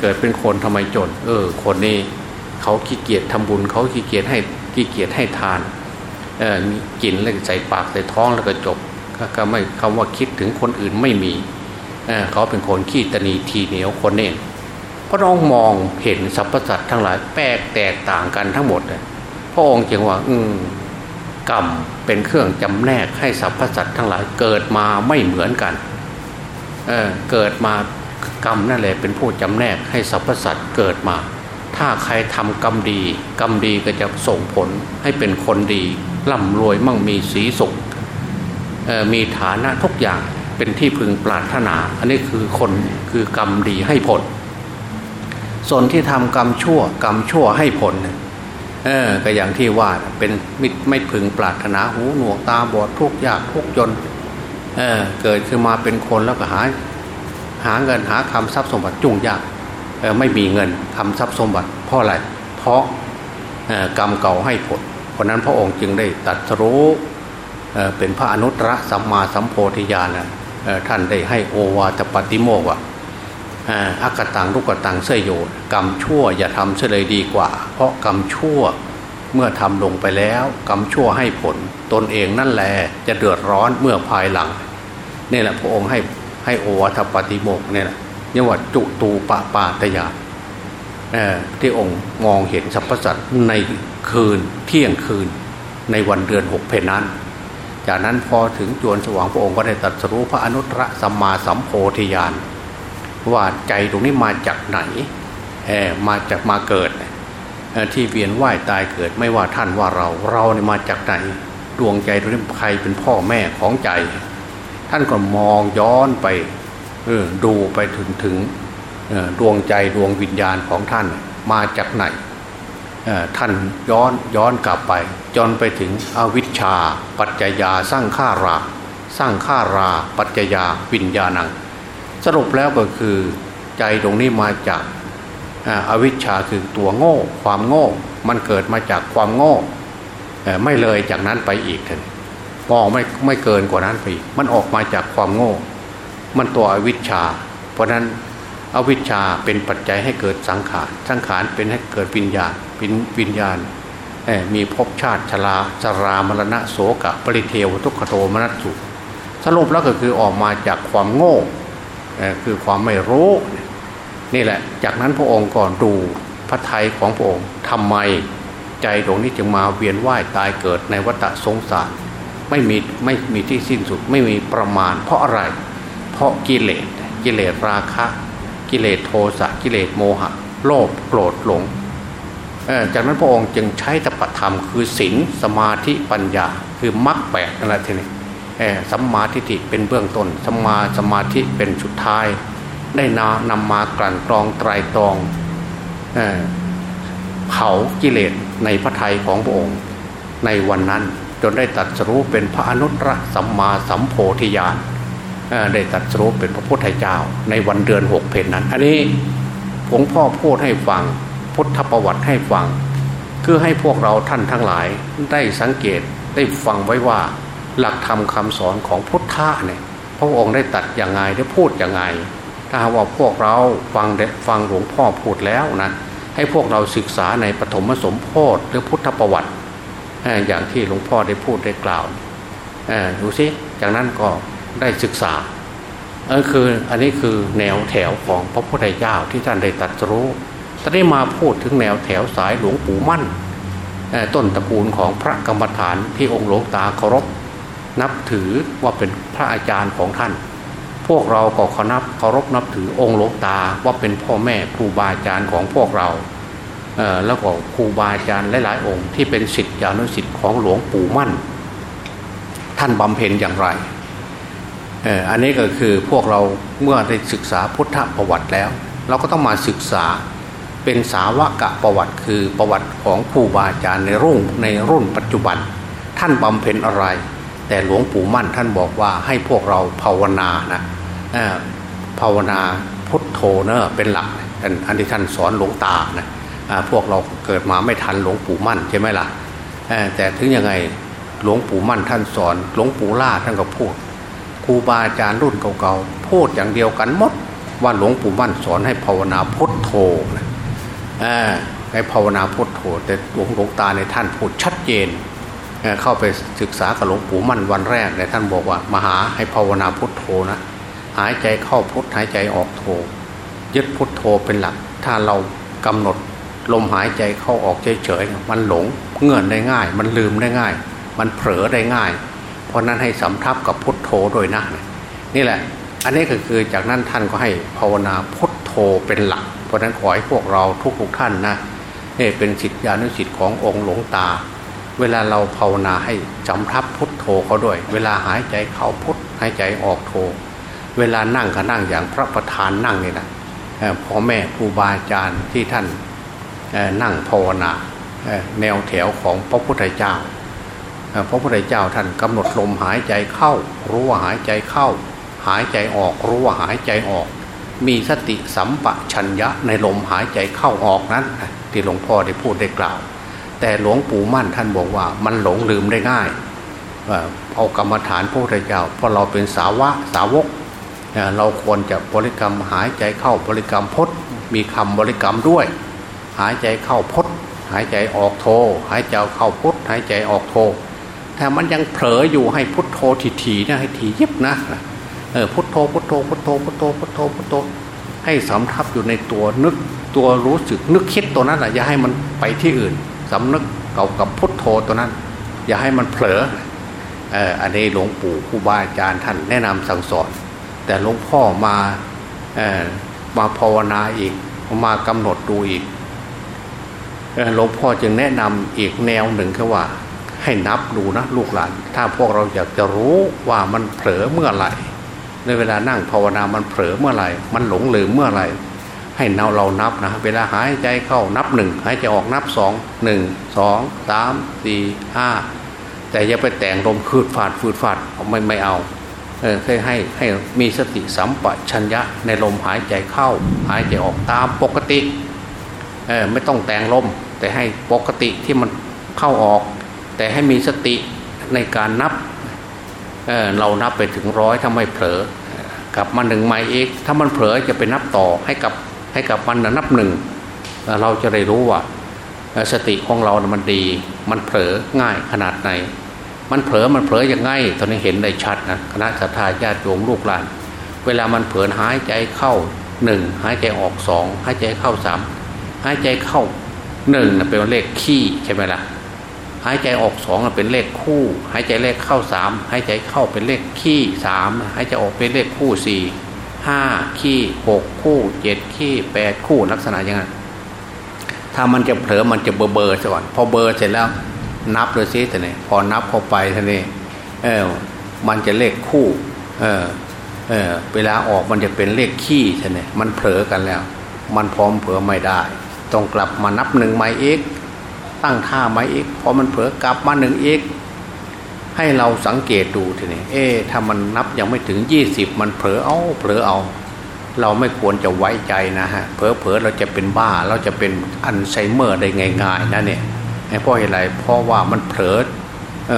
เกิดเป็นคนทำไมจน เออ คนนี้ เขาขี้เกียจทำบุญ เขาขี้เกียจให้ขี้เกียจให้ทานเออมีกินแล้วใส่ปากใส่ท้องแล้วก็จบก็ไม่คำว่าคิดถึงคนอื่นไม่มีเเขาเป็นคนขี้ตนีทีเหนียวคนเองพระน้องมองเห็นสรรพสัตว์ทั้งหลายแปลกแตกต่างกันทั้งหมดพระองค์จึงว่า อืกรรมเป็นเครื่องจำแนกให้สรรพสัตว์ทั้งหลายเกิดมาไม่เหมือนกันเเกิดมากรรมนั่นแหละเป็นผู้จำแนกให้สรรพสัตว์เกิดมา ถ้าใครทำกรรมดี กรรมดีก็จะส่งผลให้เป็นคนดีร่ำรวยมั่งมีสีสุขมีฐานะทุกอย่างเป็นที่พึงปรารถนา อันนี้คือคนคือกรรมดีให้ผล ส่วนที่ทำกรรมชั่ว กรรมชั่วให้ผลเออก็อย่างที่ว่าเป็นมิไม่พึงปรารถนาหูหนวกตาบอดทุกยากทุกจนเออเกิดขึ้นมาเป็นคนแล้วก็หา หาเงินหาคำทรัพย์สมบัติจุ่งยาก ไม่มีเงินคำทรัพย์สมบัติเพราะอะไร เพราะกรรมเก่าให้ผล เพราะนั้นพระองค์จึงได้ตัดรู้เป็นพระอนุตตรสัมมาสัมโพธิญาณท่านได้ให้โอวาทปฏิโมกว่าอักตังลุกตังเสยโยกรรมชั่วอย่าทำเฉลยดีกว่า เพราะกรรมชั่วเมื่อทำลงไปแล้ว กรรมชั่วให้ผล ตนเองนั่นแหละจะเดือดร้อนเมื่อภายหลังนี่แหละพระองค์ให้ให้โอวาทปฏิโมกเนี่ยแหละ ยังว่าจุตูปปาตยาที่องค์มองเห็นสรรพสัตว์ในคืนเที่ยงคืนในวันเดือนหกเพนนั้น จากนั้นพอถึงจวนสว่างพระองค์ก็ได้ตรัสรู้พระอนุตตรสัมมาสัมโพธิญาณว่าใจตรงนี้มาจากไหนมาจากมาเกิดที่เวียนว่ายตายเกิดไม่ว่าท่านว่าเราเราเนี่ยมาจากไหนดวงใจตรงนี้ใครเป็นพ่อแม่ของใจ ท่านก็มองย้อนไป ดูไปถึงถึงดวงใจดวงวิญญาณของท่านมาจากไหนท่านย้อนย้อนกลับไป จนไปถึงอวิชชา ปัจจยาสร้างข้ารา สร้างข้ารา ปัจจยาวิญญาณัง สรุปแล้วก็คือใจตรงนี้มาจากอวิชชาคือตัวโง่ ความโง่ มันเกิดมาจากความโง่ไม่เลยจากนั้นไปอีกท่านมองไม่ไม่เกินกว่านั้นไปอีก มันออกมาจากความโง่ มันตัวอวิชชา เพราะนั้นอวิชชาเป็นปัจจัยให้เกิดสังขาร สังขารเป็นให้เกิดวิญญาณวิญญาณ มีภพชาติชราจรามรณะโสกะปริเทวทุกขโทมนัสสุสรุปแล้วก็คือออกมาจากความโง่คือความไม่รู้นี่แหละ จากนั้นพระองค์ก่อนดูพระไทยของพระองค์ทำไมใจตรงนี้จึงมาเวียนว่ายตายเกิดในวัฏสงสาร ไม่มีไม่มีที่สิ้นสุดไม่มีประมาณ เพราะอะไร เพราะกิเลสกิเลสราคะ กิเลสโทสะกิเลสโมหะ โลภโกรธหลงจากนั้นพระองค์จึงใช้ตปธรรมคือศีลสมาธิปัญญา คือมรรคแปดอะไรทีนี้สัมมาทิฏฐิเป็นเบื้องต้นสัมมาสมาธิเป็นสุดท้าย ได้นานำมากลั่นกรองไตรตรองเผากิเลสในพระทัยของพระองค์ ในวันนั้นจนได้ตัดสรู้เป็นพระอนุตตรสัมมาสัมโพธิญาณ ได้ตัดสู้เป็นพระพุทธเจ้า ในวันเดือนหกเพนนั้น อันนี้หลวงพ่อพูดให้ฟังพุทธประวัติให้ฟัง คือให้พวกเราท่านทั้งหลายได้สังเกตได้ฟังไว้ว่าหลักธรรมคาสอนของพุทธะเนี่ยพระองค์ได้ตัดอย่างไงได้พูดอย่างไง ถ้าว่าพวกเราฟังฟังหลวงพ่อพูดแล้วนะให้พวกเราศึกษาในปฐมสมโพธิหรือพุทธประวัติ อย่างที่หลวงพ่อได้พูดได้กล่าวดูสิจากนั้นก็ ได้ศึกษาเออคืออันนี้คือแนวแถวของพระพุทธเจ้าที่ท่านได้ตรัสรู้ตอนนี้มาพูดถึงแนวแถวสายหลวงปู่มั่น ต้นตระกูลของพระกรรมฐานที่องค์หลวงตาเคารพ นับถือว่าเป็นพระอาจารย์ของท่าน พวกเราก็เคารพเคารพนับถือองค์หลวงตาว่าเป็นพ่อแม่ครูบาอาจารย์ของพวกเราแล้วก็ครูบาอาจารย์หลาย ๆ องค์ที่เป็นศิษย์ยานุศิษย์ของหลวงปู่มั่น ท่านบำเพ็ญอย่างไร อันนี้ก็คือพวกเราเมื่อได้ศึกษาพุทธประวัติแล้ว เราก็ต้องมาศึกษาเป็นสาวกะประวัติคือประวัติของครูบาอาจารย์ในรุ่นในรุ่นปัจจุบัน ท่านบำเพ็ญอะไร แต่หลวงปู่มั่นท่านบอกว่าให้พวกเราภาวนานะภาวนาพุทโธเนอะเป็นหลักอันที่ท่านสอนหลวงตานะพวกเราเกิดมาไม่ทันหลวงปู่มั่นใช่ไหมล่ะแต่ถึงยังไงหลวงปู่มั่นท่านสอนหลวงปู่ล่าท่านก็พูด รูบาอาจารย์รุ่นเก่าๆพูดอย่างเดียวกันหมดว่าหลวงปู่มั่นสอนให้ภาวนาพุทโธให้ภาวนาพุทโธแต่หลวงหลวงตาในท่านพูดชัดเจนเข้าไปศึกษากับหลวงปู่มั่นวันแรกเนี่ยท่านบอกว่ามาหาให้ภาวนาพุทโธนะหายใจเข้าพุทหายใจออกโธยึดพุทโธเป็นหลัก ถ้าเรากำหนดลมหายใจเข้าออกเฉยๆมันหลงเงื่อนได้ง่าย มันลืมได้ง่าย มันเผลอได้ง่าย เพราะนั้นให้สำทับกับพุทโธโดยนะนี่แหละ อันนี้ก็คือจากนั้นท่านก็ให้ภาวนาพุทโธเป็นหลัก เพราะนั้นขอให้พวกเราทุกๆท่านนะนี่เป็นสิทธิอนุสิทธิ์ขององค์หลวงตา เวลาเราภาวนาให้จำทับพุทโธเขาด้วย เวลาหายใจเข้าพุทหายใจออกโธเวลานั่งก็นั่งอย่างพระประธานนั่งนี่นะพ่อแม่ครูบาอาจารย์ที่ท่านนั่งภาวนาแนวแถวของพระพุทธเจ้า พระพุทธเจ้าท่านกำหนดลมหายใจเข้า รู้ว่าหายใจเข้า หายใจออก รู้ว่าหายใจออก มีสติสัมปชัญญะในลมหายใจเข้าออกนั้น ที่หลวงพ่อได้พูดได้กล่าว แต่หลวงปู่มั่นท่านบอกว่ามันหลงลืมได้ง่ายเอากรรมฐานพระพุทธเจ้าเพราะเราเป็นสาวะสาวก เราควรจะบริกรรมหายใจเข้าบริกรรมพดมีคำบริกรรมด้วย หายใจเข้าพดหายใจออกโท หายใจเข้าพดหายใจออกโท ถ้ามันยังเผลออยู่ให้พุทโธทีๆนะให้ทียิบนะเออพุทโธพุทโธพุทโธพุทโธพุทโธพุทโธให้สำทับอยู่ในตัวนึกตัวรู้สึกนึกคิดตัวนั้นแหละอย่าให้มันไปที่อื่นสำนึกเก่ากับพุทโธตัวนั้น อย่าให้มันเผลอเอออันนี้หลวงปู่ครูบาอาจารย์ท่านแนะนำสั่งสอน แต่หลวงพ่อมาเออมาภาวนาอีกมากำหนดดูอีกหลวงพ่อจึงแนะนำอีกแนวหนึ่งคือว่า ให้นับดูนะลูกหลาน ถ้าพวกเราอยากจะรู้ว่ามันเผลอเมื่อไหร่ ในเวลานั่งภาวนามันเผลอเมื่อไหร่ มันหลงลืมเมื่อไหร่ ให้เราเรานับนะ เวลาหายใจเข้านับหนึ่งหายใจออกนับสองหนึ่งสองสามสี่ห้าแต่อย่าไปแต่งลมคืดฝาดฟืดฝาดไม่ไม่เอาเออให้ให้ให้มีสติสัมปชัญญะในลมหายใจเข้า หายใจออกตามปกติเออไม่ต้องแต่งลม แต่ให้ปกติที่มันเข้าออก แต่ให้มีสติในการนับเเรานับไปถึงร้อยถ้าไม่เผลอกลับมาหนึ่งใหม่อีกถ้ามันเผลอจะไปนับต่อให้กับให้กับมันนับหนึ่งเราจะได้รู้ว่าสติของเรานะมันดี มันเผลอง่ายขนาดไหน มันเผลอมันเผลอยังไงตอนนี้เห็นได้ชัดนะคณะสัตยาญาติโยมลูกหลาน เวลามันเผลอหายใจเข้าหนึ่งหายใจออกสองหายใจเข้าสามหายใจเข้าหนึ่งเป็นเลขขี้ใช่ไหมล่ะ หายใจออกสองเป็นเลขคู่ หายใจเลขเข้าสามหายใจเข้าเป็นเลขขี้สามหายใจออกเป็นเลขคู่สี่ห้าขี้หกคู่เจ็ดขี้แปดคู่ลักษณะอย่างนั้นถ้ามันจะเผลอมันจะเบอร์เบอร์ก่อนพอเบอร์เสร็จแล้ว นับเลยซิแต่เนี่ยพอนับเข้าไปท่านี้เออมันจะเลขคู่ เออเออเวลาออกมันจะเป็นเลขขี้ใช่ไหมมันเผลอกันแล้ว มันพร้อมเผลอไม่ได้ ต้องกลับมานับหนึ่งใหม่อีก ตั้งท่าไว้อีกพอมันเผลอกลับมาหนึ่งอีกให้เราสังเกตดูทีนี้เอ๊ถ้ามันนับยังไม่ถึงยี่สิบมันเผลอเอาเผลอเอา เราไม่ควรจะไว้ใจนะฮะเผลอเผลอเราจะเป็นบ้า เราจะเป็นอัลไซเมอร์ได้ง่ายๆนะเนี่ยเพราะอะไรเพราะว่ามันเผลอ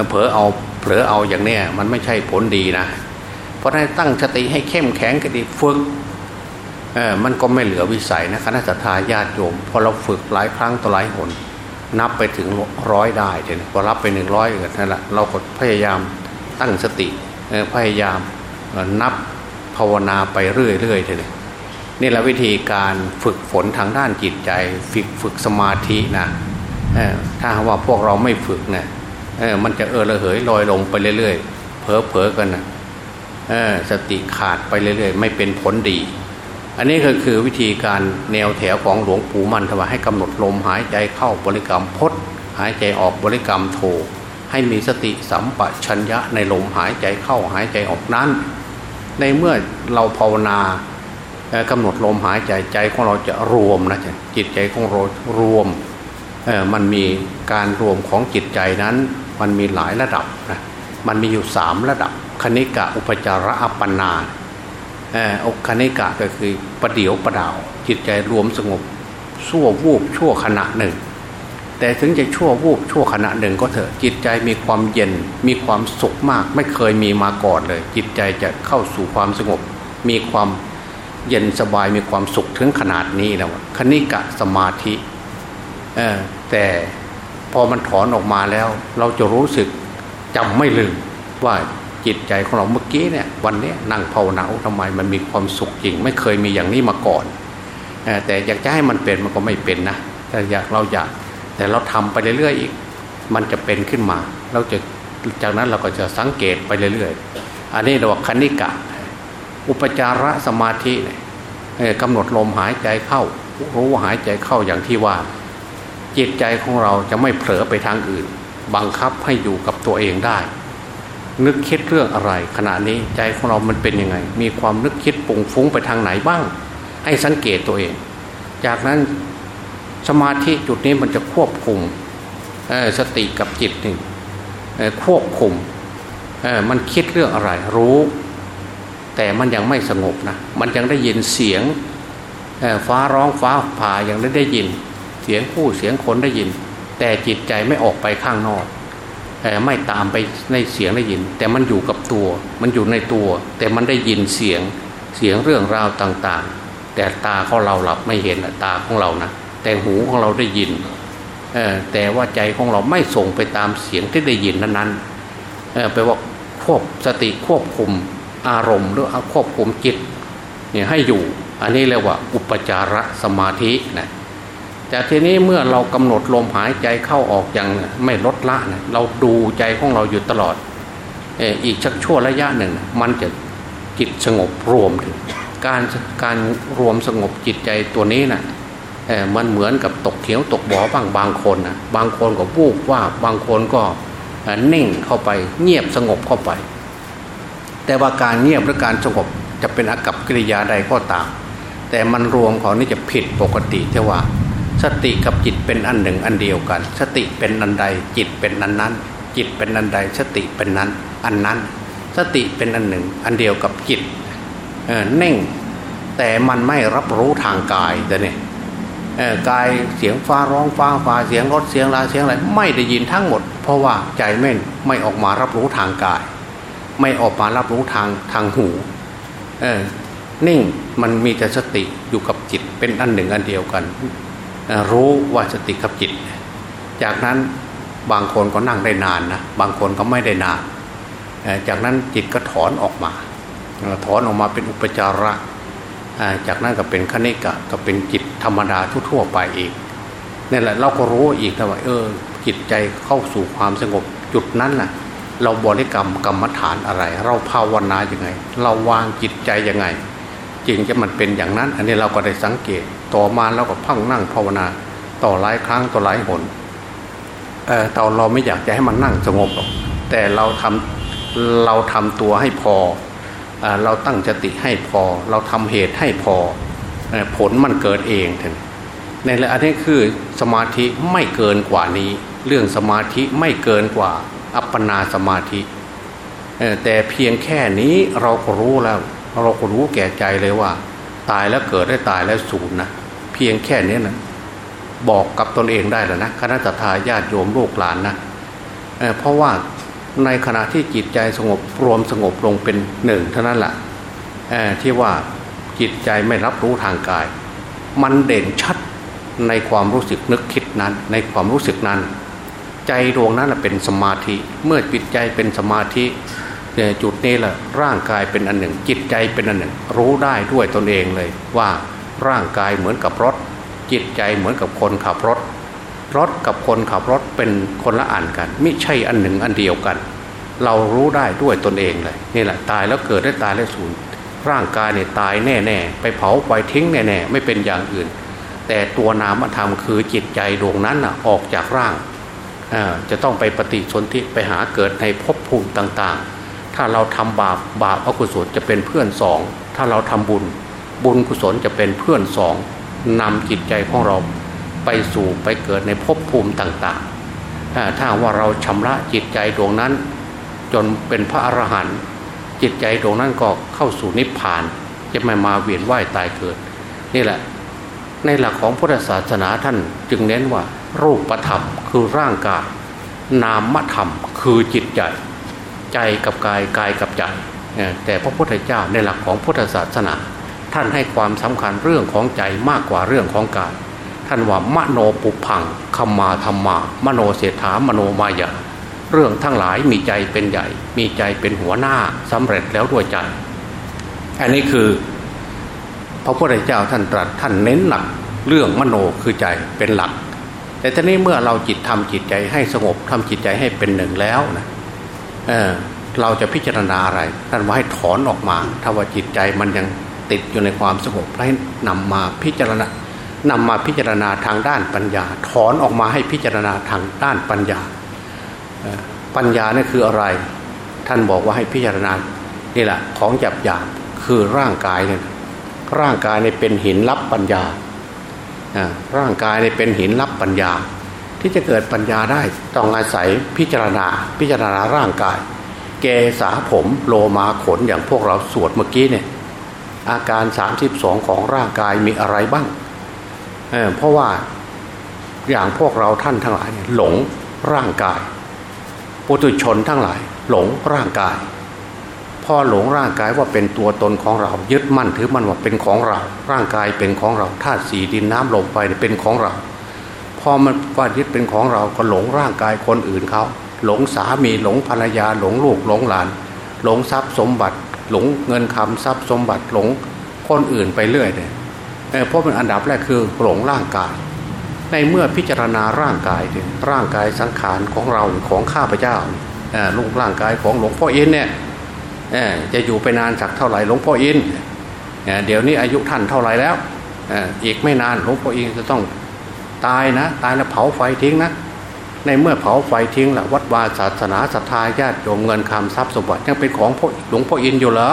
เผลอเอาเผลอเอาอย่างเนี้ยมันไม่ใช่ผลดีนะ เพราะให้ตั้งสติให้เข้มแข็งกันดีฝึกเออมันก็ไม่เหลือวิสัยนะคณะสัตยาญาติโยมพอเราฝึกหลายครั้งต่อหลายหน นับไปถึงร้อยได้เนพอรับไปหนึ่งร้อยนั่นแหละเราก็พยายามตั้งสติพยายามนับภาวนาไปเรื่อยๆเลยนี่แหละวิธีการฝึกฝนทางด้านจิตใจ ฝึกฝึกสมาธินะถ้าว่าพวกเราไม่ฝึกเนะี่ยมันจะเออระเหยลอยลงไปเรื่อยๆเผลอๆกันนะสติขาดไปเรื่อยๆ ไม่เป็นผลดี อันนี้ก็คือวิธีการแนวแถวของหลวงปู่มันทว่าให้กำหนดลมหายใจเข้าบริกรรมพดหายใจออกบริกรรมโทให้มีสติสัมปชัญญะในลมหายใจเข้าหายใจออกนั้น ในเมื่อเราภาวนากำหนดลมหายใจใจของเราจะรวมนะจิตใจของเรารวมมันมีการรวมของจิตใจนั้น มันมีหลายระดับนะมันมีอยู่สามระดับคณิกะอุปจาระอัปปนา อกคณิกะก็คือประเดียวประดาว จิตใจรวมสงบชั่ววูบชั่วขณะหนึ่ง แต่ถึงจะชั่ววูบชั่วขณะหนึ่งก็เถอะจิตใจมีความเย็นมีความสุขมาก ไม่เคยมีมาก่อนเลย จิตใจจะเข้าสู่ความสงบ มีความเย็นสบายมีความสุขถึงขนาดนี้แล้วคณิกะสมาธิแต่พอมันถอนออกมาแล้ว เราจะรู้สึกจำไม่ลืมว่า จิตใจของเราเมื่อกี้เนี่ยวันนี้นั่งภาวนาทำไมมันมีความสุขจริง ไม่เคยมีอย่างนี้มาก่อน แต่อยากจะให้มันเป็นมันก็ไม่เป็นนะแต่อยากเราอยากแต่เราทำไปเรื่อยๆอีก มันจะเป็นขึ้นมา เราจะจากนั้นเราก็จะสังเกตไปเรื่อยๆ อันนี้เราว่าคณิกะ อุปจารสมาธิกำหนดลมหายใจเข้า รู้หายใจเข้าอย่างที่ว่า จิตใจของเราจะไม่เผลอไปทางอื่น บังคับให้อยู่กับตัวเองได้ นึกคิดเรื่องอะไร ขณะนี้ใจของเรามันเป็นยังไง มีความนึกคิดปุ่งฟุ้งไปทางไหนบ้าง ให้สังเกตตัวเอง จากนั้นสมาธิจุดนี้มันจะควบคุมสติกับจิตหนึ่งควบคุมมันคิดเรื่องอะไร รู้ แต่มันยังไม่สงบนะมันยังได้ยินเสียงฟ้าร้องฟ้าผ่ายังได้ได้ยิน เสียงผู้เสียงคนได้ยิน แต่จิตใจไม่ออกไปข้างนอก ไม่ตามไปในเสียงได้ยิน แต่มันอยู่กับตัว มันอยู่ในตัว แต่มันได้ยินเสียงเสียงเรื่องราวต่างๆ แต่ตาของเราหลับไม่เห็นตาของเรานะแต่หูของเราได้ยินแต่ว่าใจของเราไม่ส่งไปตามเสียงที่ได้ยินนั้นๆแปลว่าควบสติควบคุมอารมณ์หรือควบคุมจิตเนี่ยให้อยู่ อันนี้เรียกว่าอุปจารสมาธินะ แต่ทีนี้เมื่อเรากำหนดลมหายใจเข้าออกอย่างไม่ลดละนะเราดูใจของเราอยู่ตลอดอีกชักชั่วระยะหนึ่ง มันจะจิตสงบรวมถึงการการรวมสงบจิตใจตัวนี้นะ่ะมันเหมือนกับตกเขียวตกบ่อบางบางคนนะบางคนก็วูบว่าบางคนก็นิ่งเข้าไปเงียบสงบเข้าไป แต่ว่าการเงียบหรือการสงบจะเป็นอากับกิริยาใดก็ตาม แต่มันรวมของนี่จะผิดปกติที่ว่า สติกับจิตเป็นอันหนึ่งอันเดียวกัน สติเป็นอันใด จิตเป็นอันนั้น จิตเป็นอันใด สติเป็นนั้น อันนั้น สติเป็นอันหนึ่ง อันเดียวกับจิตเน่ง แต่มันไม่รับรู้ทางกายแต่เนี่ยกายเสียงฟ้าร้องฟ้าฟ้าเสียงรถเสียงลาเสียงอะไรไม่ได้ยินทั้งหมด เพราะว่าใจไม่ไม่ออกมารับรู้ทางกาย ไม่ออกมารับรู้ทางทางหูเออนิ่งมันมีแต่สติอยู่กับจิตเป็นอันหนึ่งอันเดียวกัน รู้ว่าสติกับจิต จากนั้นบางคนก็นั่งได้นานนะบางคนก็ไม่ได้นาน จากนั้นจิตก็ถอนออกมา ถอนออกมาเป็นอุปจาระจากนั้นก็เป็นคณิกะก็เป็นจิตธรรมดาทั่วๆไปอีกนี่แหละเราก็รู้อีกว่าเออจิตใจเข้าสู่ความสงบจุดนั้นแหละเราบริกรรมกรรมฐานอะไร เราภาวนาอย่างไง เราวางจิตใจยังไง จึงจะมันเป็นอย่างนั้น อันนี้เราก็ได้สังเกต ต่อมาเราก็พังนั่งภาวนา ต่อหลายครั้งต่อหลายหนเออต่เราไม่อยากจะให้มันนั่งสงบหรอกแต่เราทำเราทำตัวให้พอเราตั้งสติให้พอ เราทำเหตุให้พอผลมันเกิดเองท่านในอันนี้คือสมาธิไม่เกินกว่านี้ เรื่องสมาธิไม่เกินกว่า อัปปนาสมาธิแต่เพียงแค่นี้เราก็รู้แล้ว เราก็รู้แก่ใจเลยว่า ตายแล้วเกิดได้ตายแล้วสูญนะ พียงแค่นี้นะบอกกับตนเองได้แล้วนะคณะทาญาติโยมลูกหลานนะเเพราะว่าในขณะที่จิตใจสงบรวมสงบลงเป็นหนึ่งเท่านั้นแหละที่ว่าจิตใจไม่รับรู้ทางกาย มันเด่นชัดในความรู้สึกนึกคิดนั้น ในความรู้สึกนั้น ใจดวงนั้นเป็นสมาธิ เมื่อจิตใจเป็นสมาธิจุดนี้แหละร่างกายเป็นอันหนึ่ง จิตใจเป็นอันหนึ่ง รู้ได้ด้วยตนเองเลยว่า ร่างกายเหมือนกับรถ จิตใจเหมือนกับคนขับรถ รถกับคนขับรถเป็นคนละอันกัน ไม่ใช่อันหนึ่งอันเดียวกัน เรารู้ได้ด้วยตนเองเลยนี่แหละตายแล้วเกิดได้ตายแล้วสูญร่างกายเนี่ยตายแน่ๆไปเผาไปทิ้งแน่ๆไม่เป็นอย่างอื่น แต่ตัวนามธรรมคือจิตใจดวงนั้นนะออกจากร่างจะต้องไปปฏิสนธิไปหาเกิดในภพภูมิต่างๆ ถ้าเราทำบาปบาปอกุศลจะเป็นเพื่อนสอง ถ้าเราทำบุญ บุญกุศลจะเป็นเพื่อนสองนำจิตใจของเราไปสู่ไปเกิดในภพภูมิต่างๆ ถ้าว่าเราชำระจิตใจดวงนั้น จนเป็นพระอรหันต์จิตใจดวงนั้นก็เข้าสู่นิพพาน จะไม่มาเวียนว่ายตายเกิด นี่แหละ ในหลักของพุทธศาสนาท่านจึงเน้นว่ารูปธรรมคือร่างกาย นามธรรมคือจิตใจ ใจกับกายกายกับใจ แต่พระพุทธเจ้าในหลักของพุทธศาสนา ท่านให้ความสำคัญเรื่องของใจมากกว่าเรื่องของกาย ท่านว่ามโนปุพังคมาธรรมา มโนเสถามโนมายาเรื่องทั้งหลายมีใจเป็นใหญ่ มีใจเป็นหัวหน้าสำเร็จแล้วด้วยใจ อันนี้คือ พระพุทธเจ้าท่านตรัสท่านเน้นหนักเรื่องมโนคือใจเป็นหลัก แต่ทีนี้เมื่อเราจิตทำจิตใจให้สงบทำจิตใจให้เป็นหนึ่งแล้วนะเออเราจะพิจารณาอะไร ท่านว่าให้ถอนออกมา ถ้าว่าจิตใจมันยัง ติดอยู่ในความสงบให้นำมาพิจารณานำมาพิจารณาทางด้านปัญญา ถอนออกมาให้พิจารณาทางด้านปัญญา ปัญญานี่คืออะไร ท่านบอกว่าให้พิจารณานี่แหละของหยาบหยาบคือร่างกายเนี่ยร่างกายเนี่ยเป็นหินรับปัญญา ร่างกายเนี่ยเป็นหินรับปัญญา ที่จะเกิดปัญญาได้ต้องอาศัยพิจารณาพิจารณาร่างกาย เกสาผมโลมาขนอย่างพวกเราสวดเมื่อกี้เนี่ย อาการ 32 ของร่างกายมีอะไรบ้างเเพราะว่าอย่างพวกเราท่านทั้งหลายหลงร่างกายปุถุชนทั้งหลาย หลงร่างกาย พอหลงร่างกายว่าเป็นตัวตนของเรายึดมั่นถือมั่นว่าเป็นของเรา ร่างกายเป็นของเราธาตุสีดินน้ำลมไฟเป็นของเรา พอมันว่ายึดเป็นของเราก็หลงร่างกายคนอื่นเขาหลงสามีหลงภรรยาหลงลูกหลงหลาน หลงทรัพย์สมบัติ หลงเงินคำทรัพย์สมบัติหลงคนอื่นไปเรื่อยเลยเพราะมันอันดับแรกคือหลงร่างกาย ในเมื่อพิจารณาร่างกายร่างกายสังขารของเราของข้าพเจ้าลูกร่างกายของหลวงพ่อเอ็นเนี่ยจะอยู่ไปนานสักเท่าไหร่หลวงพ่ออินเดี๋ยวนี้อายุท่านเท่าไหร่แล้วอีกไม่นานหลวงพ่ออินจะต้องตายนะ ตายแล้วเผาไฟทิ้งนะ ในเมื่อเผาไฟทิ้งละวัดวาศาสนาศรัทธาญาติโยมเงินคำทรัพย์สมบัติยังเป็นของหลวงพ่ออินอยู่เหรอ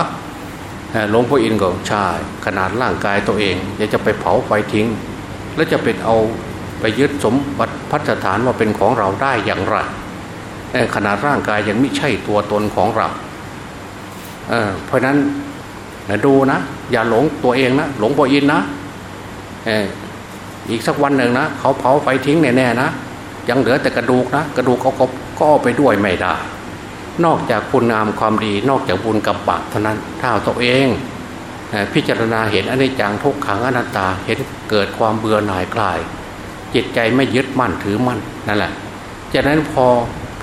หลวงพ่ออินก็ใช่ขนาดร่างกายตัวเองยังจะไปเผาไฟทิ้ง แล้วจะเป็นเอาไปยึดสมบัติพัฒฐานว่าเป็นของเราได้อย่างไรขนาดร่างกายยังไม่ใช่ตัวตนของเราเเพราะนั้นดูนะ อย่าหลงตัวเองนะหลงพ่ออินนะอีกสักวันหนึ่งนะเขาเผาไฟทิ้งแน่ๆนะ ยังเหลือแต่กระดูกนะกระดูกเขาก็เอาไปด้วยไม่ได้ นอกจากคุณงามความดี นอกจากบุญกับบาปเท่านั้นถ้าตัวเองพิจารณาเห็นอนิจจังทุกขังอนัตตาเห็นเกิดความเบื่อหน่ายคลาย จิตใจไม่ยึดมั่นถือมั่นนั่นแหละ จากนั้นพอ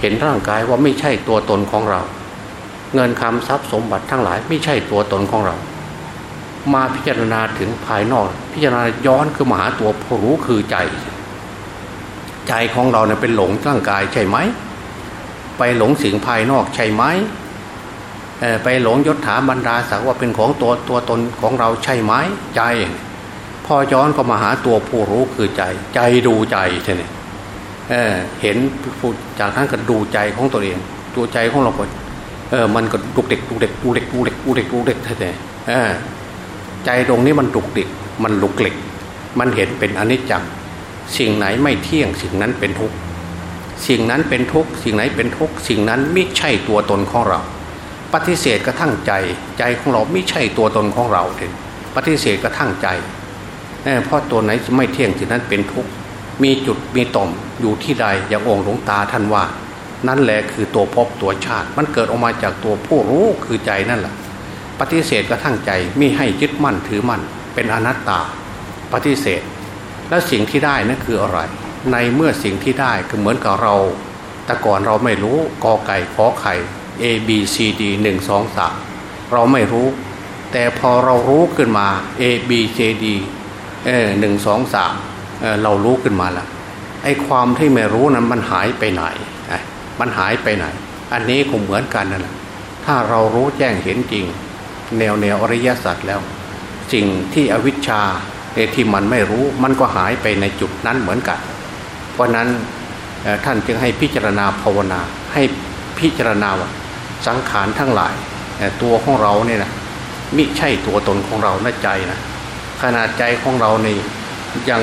เห็นร่างกายว่าไม่ใช่ตัวตนของเรา เงินคำทรัพย์สมบัติทั้งหลายไม่ใช่ตัวตนของเรา มาพิจารณาถึงภายนอก พิจารณาย้อนคือมาหาตัวผู้รู้คือใจ ใจของเราเนี่ยเป็นหลงร่างกายใช่ไหม ไปหลงสิ่งภายนอกใช่ไหมไปหลงยศถาบรรดาศักว่าเป็นของตัวตัวตนของเราใช่ไหมใจ พอย้อนก็มาหาตัวผู้รู้คือใจ ใจดูใจใช่ไหมเเห็นจากนั้นก็ดูใจของตัวเอง ตัวใจของเราก็เออมันก็ดุกเด็กดุกเด็กดุกเด็กดุกเด็กดุกเด็กดุกเด็กแท้ใจตรงนี้มันดุกเด็กมันลุกเล็กมันเห็นเป็นอนิจจัง สิ่งไหนไม่เที่ยงสิ่งนั้นเป็นทุกข์สิ่งนั้นเป็นทุกข์สิ่งไหนเป็นทุกข์สิ่งนั้นไม่ใช่ตัวตนของเรา ปฏิเสธกระทั่งใจใจของเราไม่ใช่ตัวตนของเราเองปฏิเสธกระทั่งใจเพราะตัวไหนไม่เที่ยงสิ่งนั้นเป็นทุกข์มีจุดมีต่อมอยู่ที่ใดอย่างองค์หลวงตาท่านว่า นั่นแหละคือตัวพบตัวชาติ มันเกิดออกมาจากตัวผู้รู้คือใจนั่นแหละปฏิเสธกระทั่งใจไม่ให้ยึดมั่นถือมั่นเป็นอนัตตา ปฏิเสธ แล้วสิ่งที่ได้นั่นคืออะไร ในเมื่อสิ่งที่ได้ก็เหมือนกับเรา แต่ก่อนเราไม่รู้กอไก่ขอไข่ A B C D หนึ่งสองสามเราไม่รู้ แต่พอเรารู้ขึ้นมา A B C D เออหนึ่งสองสามเรารู้ขึ้นมาแล้วไอ้ความที่ไม่รู้นั้นมันหายไปไหนมันหายไปไหน อันนี้คงเหมือนกันนั่นแหละถ้าเรารู้แจ้งเห็นจริง แนวแนวอริยสัจแล้ว สิ่งที่อวิชชา ที่มันไม่รู้มันก็หายไปในจุดนั้นเหมือนกัน เพราะนั้นท่านจึงให้พิจารณาภาวนาให้พิจารณาว่าสังขารทั้งหลายตัวของเราเนี่ยนะมิใช่ตัวตนของเราในใจนะขนาดใจของเราในยัง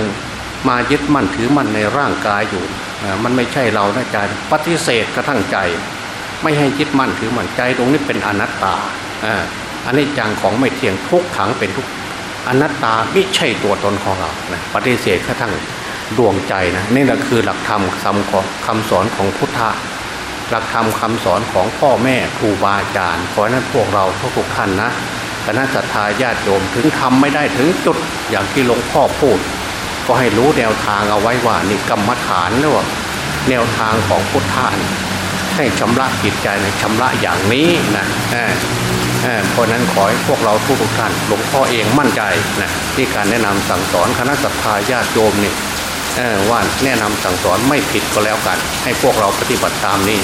มายึดมั่นถือมั่นในร่างกายอยู่ มันไม่ใช่เรานะใจปฏิเสธกระทั่งใจ ไม่ให้ยึดมั่นถือมั่นใจตรงนี้เป็นอนัตตาอันนี้จังของไม่เที่ยงทุกขังเป็นทุก อนัตตาไม่ใช่ตัวตนของเรานะปฏิเสธกระทั่งดวงใจนะนี่แหละคือหลักธรรมคำของคำสอนของพุทธะหลักธรรมคาสอนของพ่อแม่ครูบาอาจารย์เพราะนั้นพวกเราทุกท่านนะคณะสัตยาญาติโยมถึงทำไม่ได้ถึงจุดอย่างที่หลวงพ่อพูด ก็ให้รู้แนวทางเอาไว้ว่านี่กรรมฐานหรือว่าแนวทางของพุทธะ ให้ชำระจิตใจในชำระอย่างนี้นะเพราะนั้นขอให้พวกเราทุกทุกท่านหลวงพ่อเองมั่นใจนะที่การแนะนำสั่งสอนคณะสัตยาญาติโยมนี่ว่าแนะนำสั่งสอนไม่ผิดก็แล้วกัน ให้พวกเราปฏิบัติตามนี้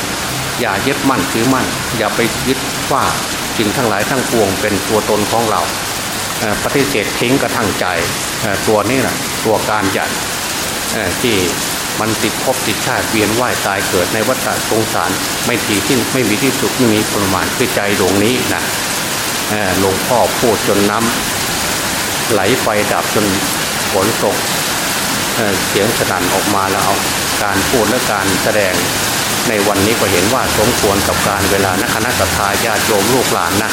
อย่ายึดมั่นถือมั่น อย่าไปยึดว่าสิ่งทั้งหลายทั้งปวงเป็นตัวตนของเราปฏิเสธทิ้งกระทั่งใจตัวนี้นะตัวการใหญ่ที่ มันติดภพติดชาติเวียนว่ายตายเกิดในวัฏสงสารไม่ทีที่ไม่มีที่สุดไม่มีประมาณคือใจดวงนี้นะหลวงพ่อพูดจนน้ำไหลไฟดับจนฝนตกเสียงสนั่นออกมาแล้วเอาการพูดและการแสดงในวันนี้ก็เห็นว่าสมควรกับการเวลานะคณะสัตยาญาติโยมลูกหลานนะ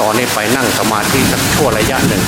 ตอนนี้ไปนั่งสมาธิสักชั่วระยะหนึ่ง